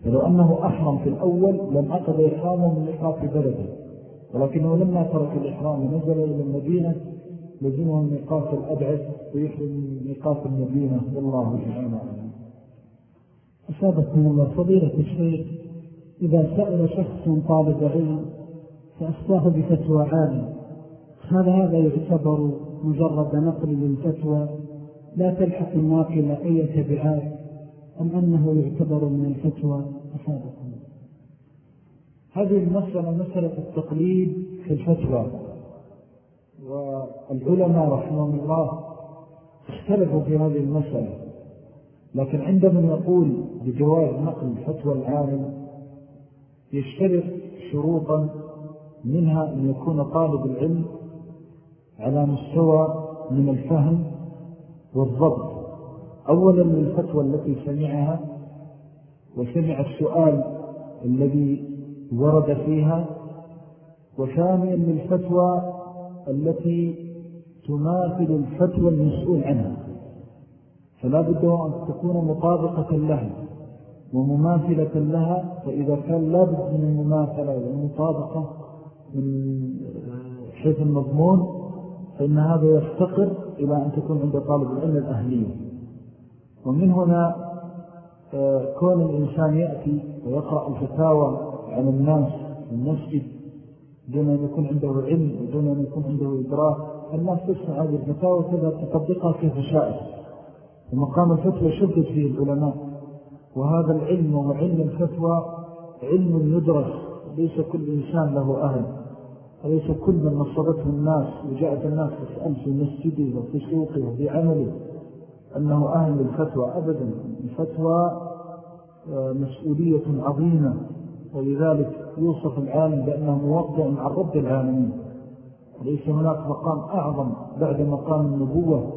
فلو أنه أحرم في الأول لم أقض إحرامه من ميقات بلده ولكنه لما ترك الإحرام ونزل إلى المدينة لزمه الميقات الأبعد ويحرم من ميقات المدينة. والله تعالى أسابقكم الله فضيلة الشيخ إذا سأل شخص طالب علم فأفتاه بفتوى عالم. هل هذا يعتبر مجرد نقل للفتوى؟ لا تلحق الناقل أي تبعات أم أنه يعتبر من الفتوى؟ أصابكم هذه المسألة مسألة التقليد في الفتوى. والعلماء رحمهم الله اختلفوا في هذه المسألة لكن عندما يقول بجواز نقل الفتوى العالم يشترط شروطا منها أن يكون طالب العلم على مستوى من الفهم والضبط. أولا للفتوى التي سمعها وسمع السؤال الذي ورد فيها وثانيا للفتوى التي تماثل الفتوى المسؤول عنها. فلا بد أن تكون مطابقة لها ومماثلة لها فإذا كان لا بد من المماثلة والمطابقة من حيث المضمون فإن هذا يفتقر إلى أن تكون عند طالب العلم الأهلية. ومن هنا آه، كون الإنسان يأتي ويقرأ الفتاوى عن الناس في المسجد دون أن يكون عنده علم ودون أن يكون عنده إدراك. الناس تسمع هذه الفتاوى وتبدأ تطبقها كيف شاءت ومقام الفتوى شدد فيه العلماء. وهذا العلم وهو علم الفتوى علم يدرس ليس كل إنسان له أهل. وليس كل من نصبته الناس وجاءت الناس تسأل في مسجده وفي سوقه وفي عمله أنه أهل الفتوى أبدا. الفتوى آه، مسؤولية عظيمة. ولذلك يوصف العالم بأنه موضع عن رب العالمين. ليس هناك مقام أعظم بعد مقام النبوة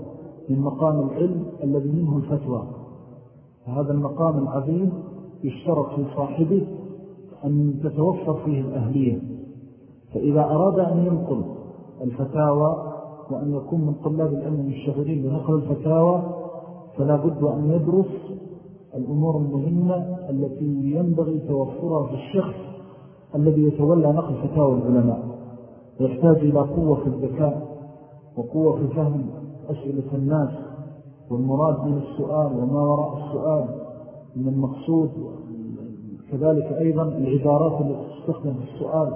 من مقام العلم الذي منه الفتوى. هذا المقام العظيم يشترط في صاحبه أن تتوفر فيه الأهلية. فإذا أراد أن ينقل الفتاوى وأن يكون من طلاب العلم المشتغلين بنقل الفتاوى فلا بد أن يدرس الأمور المهمة التي ينبغي توفرها في الشخص الذي يتولى نقل فتاوى العلماء ويحتاج إلى قوة في الذكاء وقوة في فهم أسئلة الناس والمراد من السؤال وما وراء السؤال من المقصود كذلك أيضا العبارات التي تستخدم في السؤال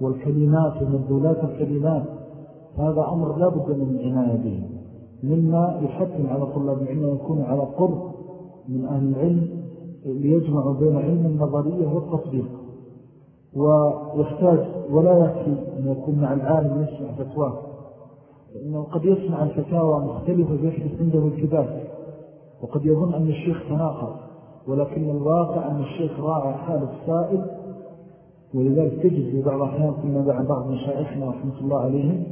والكلمات ومدلولات الكلمات. هذا أمر لا بد من العناية به مما يحتم على طلاب العلم يكون على قرب من أهل العلم ليجمع بين علم النظرية والتطبيق ويحتاج ولا يكفي أن يكون مع العالم يسمع فتواه فإنه قد يسمع الفتاوى مختلفة يحدث عنده الكباس وقد يظن أن الشيخ تناقض ولكن الواقع أن الشيخ راعى حال السائل ولذلك تجد في بعض الأحيان كنا مع بعض مشايخنا رحمة الله عليهم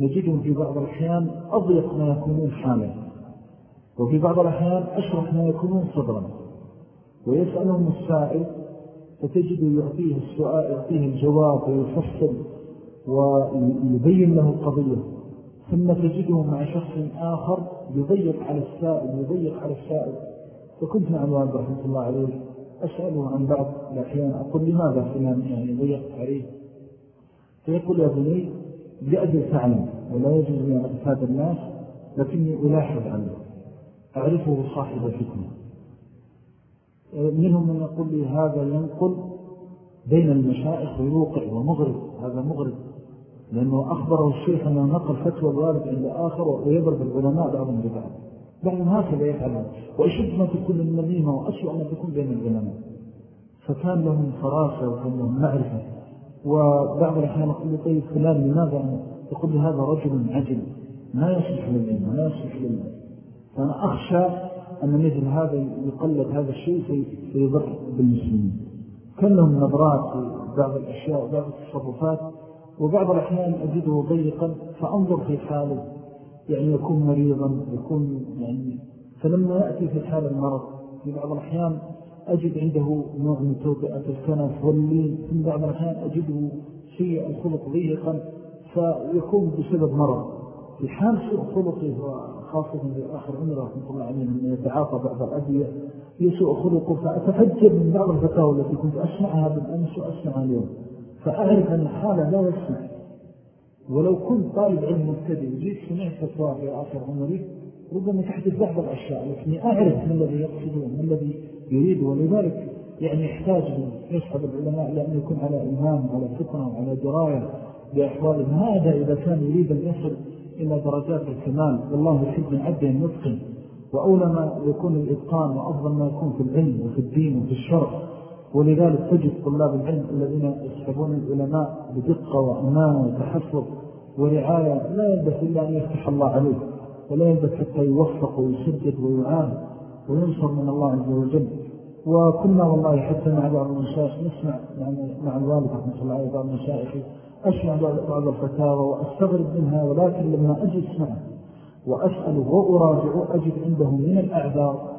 نجدهم في بعض الأحيان أضيق ما يكونون حالا. وفي بعض الأحيان أشرح ما يكونون صدرا. ويسألهم السائل فتجد يعطيه السؤال يعطيه الجواب ويفصل ويبين له القضية. ثم تجده مع شخص آخر يضيق على السائل يضيق على السائل. فكنت مع الوالد رحمة الله عليه أسأله عن بعض الأحيان أقول لماذا فلان يعني ضيق عليه؟ فيقول يا بني لأجل تعلم ولا يجوز أن أتفاد الناس لكني ألاحظ عنه. أعرفه صاحب فتنة منهم من يقول لي هذا ينقل بين المشائخ ويوقع ومغرب. هذا مغرب لأنه أخبره الشيخ أنه نقل فتوى الوالد عند آخر ويضرب العلماء بعضهم ببعض. بعضهم هكذا يفعلون. وأشد ما تكون النميمة وأسوأ ما تكون بين العلماء فكان لهم فراسة وكان لهم معرفة. وبعض الأحيان يقول لي طيب فلان لماذا؟ يقول لي هذا رجل عجل. ما يصلح للعلم ما يصلح للعلم فأنا أخشى أن مثل هذا يقلد هذا الشيء فيضر بالمسلمين. كان لهم نظرات بعض الأشياء وبعض التصرفات وبعض الأحيان أجده ضيقا فأنظر في حاله. يعني يكون مريضا يكون يعني فلما يأتي في حال المرض في بعض الأحيان أجد عنده نوع من توبئة الكنف واللين في بعض الأحيان أجده سيء الخلق ضيقا فيكون بسبب مرض. في حال سوء خلقه وخاصة في آخر عمره رحمة الله عليه أن يتعاطى بعض الأدوية يسوء خلقه فأتفجر من بعض الفتاوى التي كنت أسمعها بالأمس وأسمعها اليوم. فأعرف أن حالة لا يسمع. ولو كنت طالب علم مبتدئ وجيت سمعت فتوى في آخر عمري ربما تحدث بعض الأشياء لكني أعرف ما الذي يقصده وما الذي يريد ولذلك يعني يحتاج من يصحب العلماء لأن يكون على إمام وعلى فطنة وعلى دراية بأحوالهم. هذا إذا كان يريد أن يصل إلى درجات الكمال والله يحب من عبده يتقن وأولى ما يكون الإتقان وأفضل ما يكون في العلم وفي الدين وفي الشرع. ولذلك تجد طلاب العلم الذين يصحبون العلماء بدقة وأمانة وتحفظ ورعاية لا يلبث إلا أن يفتح الله عليه ولا يلبث حتى يوفق ويسدد ويعان وينصر من الله عز وجل. وكنا والله حتى مع بعض المشايخ نسمع يعني مع الوالد رحمة الله عليه بعض المشايخ أسمع بعض الفتاوى وأستغرب منها ولكن لما أجلس معه وأسأله وأراجع أجد عنده من الأعذار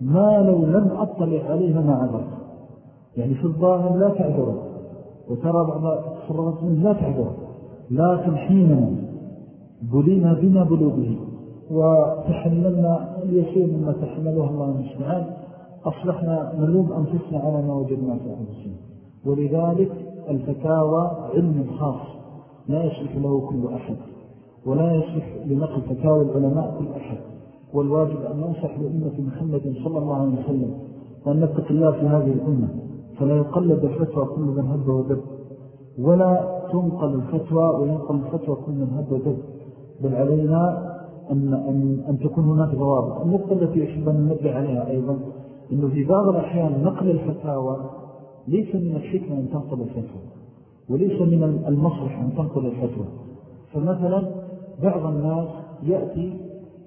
ما لو لم أطلع عليه ما عذر يعني في الظاهر لا تعذره وترى بعض الصرات منه لا تعذره لكن حينما بلينا بنا بلوغه وتحملنا اليسير مما تحمله الله المسمعان أصبحنا نلوم أنفسنا على ما وجدنا في أنفسنا ولذلك الفتاوى علم خاص. لا يشرف له كل أحد ولا يشرف لنقل فتاوى العلماء كل أحد. والواجب أن ننصح لأمة محمد صلى الله عليه وسلم وأن نتق الله في هذه الأمة فلا يقلد الفتوى كل من هب ودب ولا تنقل الفتوى وينقل الفتوى كل من هب ودب. بل علينا أن, أن, أن تكون هناك ضوابط. النقطة التي يحب أن ننبه عليها أيضا أنه في بعض الأحيان نقل الفتاوى ليس من الحكمة أن تنقل الفتوى وليس من المصلح أن تنقل الفتوى. فمثلا بعض الناس يأتي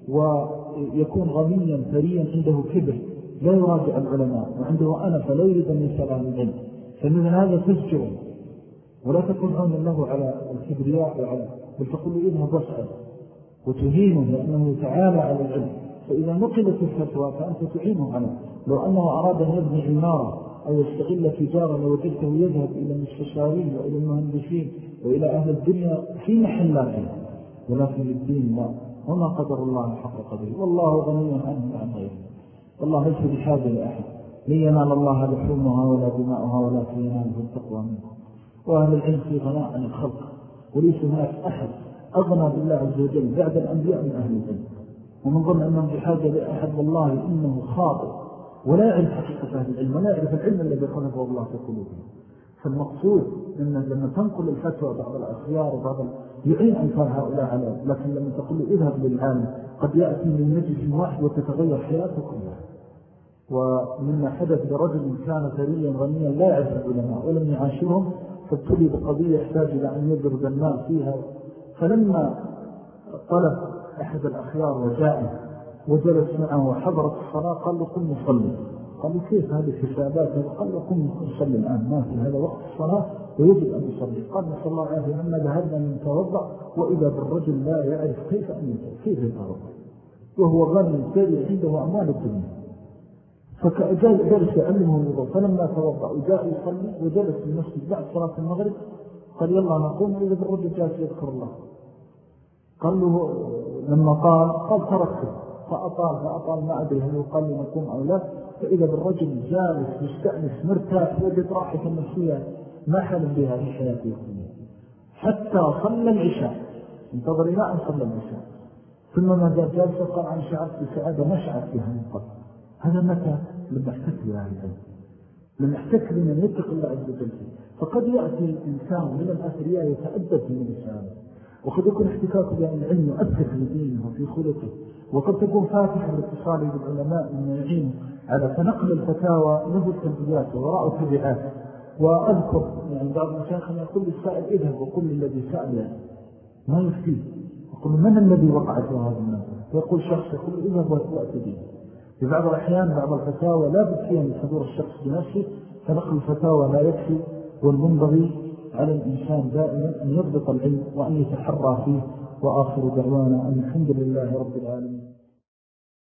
ويكون غنيا ثريا عنده كبر لا يراجع العلماء وعنده أنا فلا يريد أن يسأل عن العلم فمن هذا تزجر ولا تكون عونا له على الكبرياء وعلى بل تقول له إذهب واسأل وتهينه لأنه تعالى على العلم. فإذا نقلت الفتوى فأنت تعينه على لو أنه أراد أن يبني عمارة أو يستغل تجارة لوجدته يذهب إلى المستشارين وإلى المهندسين وإلى أهل الدنيا في محلاته ولكن الدين لا. وما قدر الله حق قدره. والله غني عنه عن غيره. والله ليس بحاجة لأحد. لن ينال الله لحومها ولا دماؤها ولا ينال التقوى منه. وأهل العلم في غناء عن الخلق. وليس هناك أحد أغنى بالله عز وجل بعد الأنبياء من أهل العلم. ومن ظن أنهم بحاجة لأحد والله إنه خاطئ. ولا يعرف حقيقة أهل العلم ولا يعرف العلم الذي خلقه الله في قلوبهم. فالمقصود أن لما تنقل الفتوى بعض الأخيار وبعض يعين أنفار هؤلاء على لكن لما تقول اذهب للعالم قد يأتي من مجلس واحد وتتغير حياته كلها. ومما حدث لرجل كان ثريا غنيا لا يعرف العلماء ولم يعاشرهم فابتلي بقضية يحتاج إلى أن يضرب الماء فيها. فلما طلب أحد الأخيار وجاءه وجلس معه وحضرت الصلاة قال له قم نصلي قال له كيف هذه الحسابات؟ قال له قم نصلي الآن ما في هذا وقت الصلاة ويجب أن يصلي قال نصلى الله عليه لما ذهبنا من توضع وإذا بالرجل لا يعرف كيف أن يتوضع كيف يتوضع وهو غني سري عنده أموال الدنيا. فجلس يعلمه الوضوء. فلما توضع وجاء يصلي وجلس في المسجد بعد صلاة المغرب قال يلا نقوم إذا بالرجل جالس يذكر الله. قال له لما قال قال تركته. فأطال فأطال ما أدري هل يقال لي نقوم أو لا. فإذا بالرجل جالس مستأنس مرتاح وجد راحة النفسية ما حلم بها في حياته الدنيا حتى صلى العشاء انتظر إلى أن صلى العشاء. ثم ما جاء جالس قال عن شعرت بسعادة ما شعرت بها من قبل؟ هذا متى؟ لما أحتك بها العلم لما أحتك بمن يتق الله عز وجل فقد يأتي إنسان من الأثرياء يتأدب من الإسلام. وقد يكون احتكاك بأن العلم يؤثر في دينه وفي خلقه. وقد تكون فاتحة لاتصاله بالعلماء من يعين على تنقل الفتاوى نزل تنبيات وراء تبعات وأذكر يعني بعض المشايخنا يقول للسائل اذهب وقل للذي سأل يعني ما يفتيه يقول من الذي وقع في هذا الناس فيقول شخص يقول اذهب وأتدين في بعض الأحيان بعض الفتاوى لا بد فيها من حضور الشخص بنفسه. فنقل الفتاوى لا يكفي والمنبغي على الإنسان دائما أن يضبط العلم وأن يتحرى فيه وآخر دعوانا أن الحمد لله رب العالمين.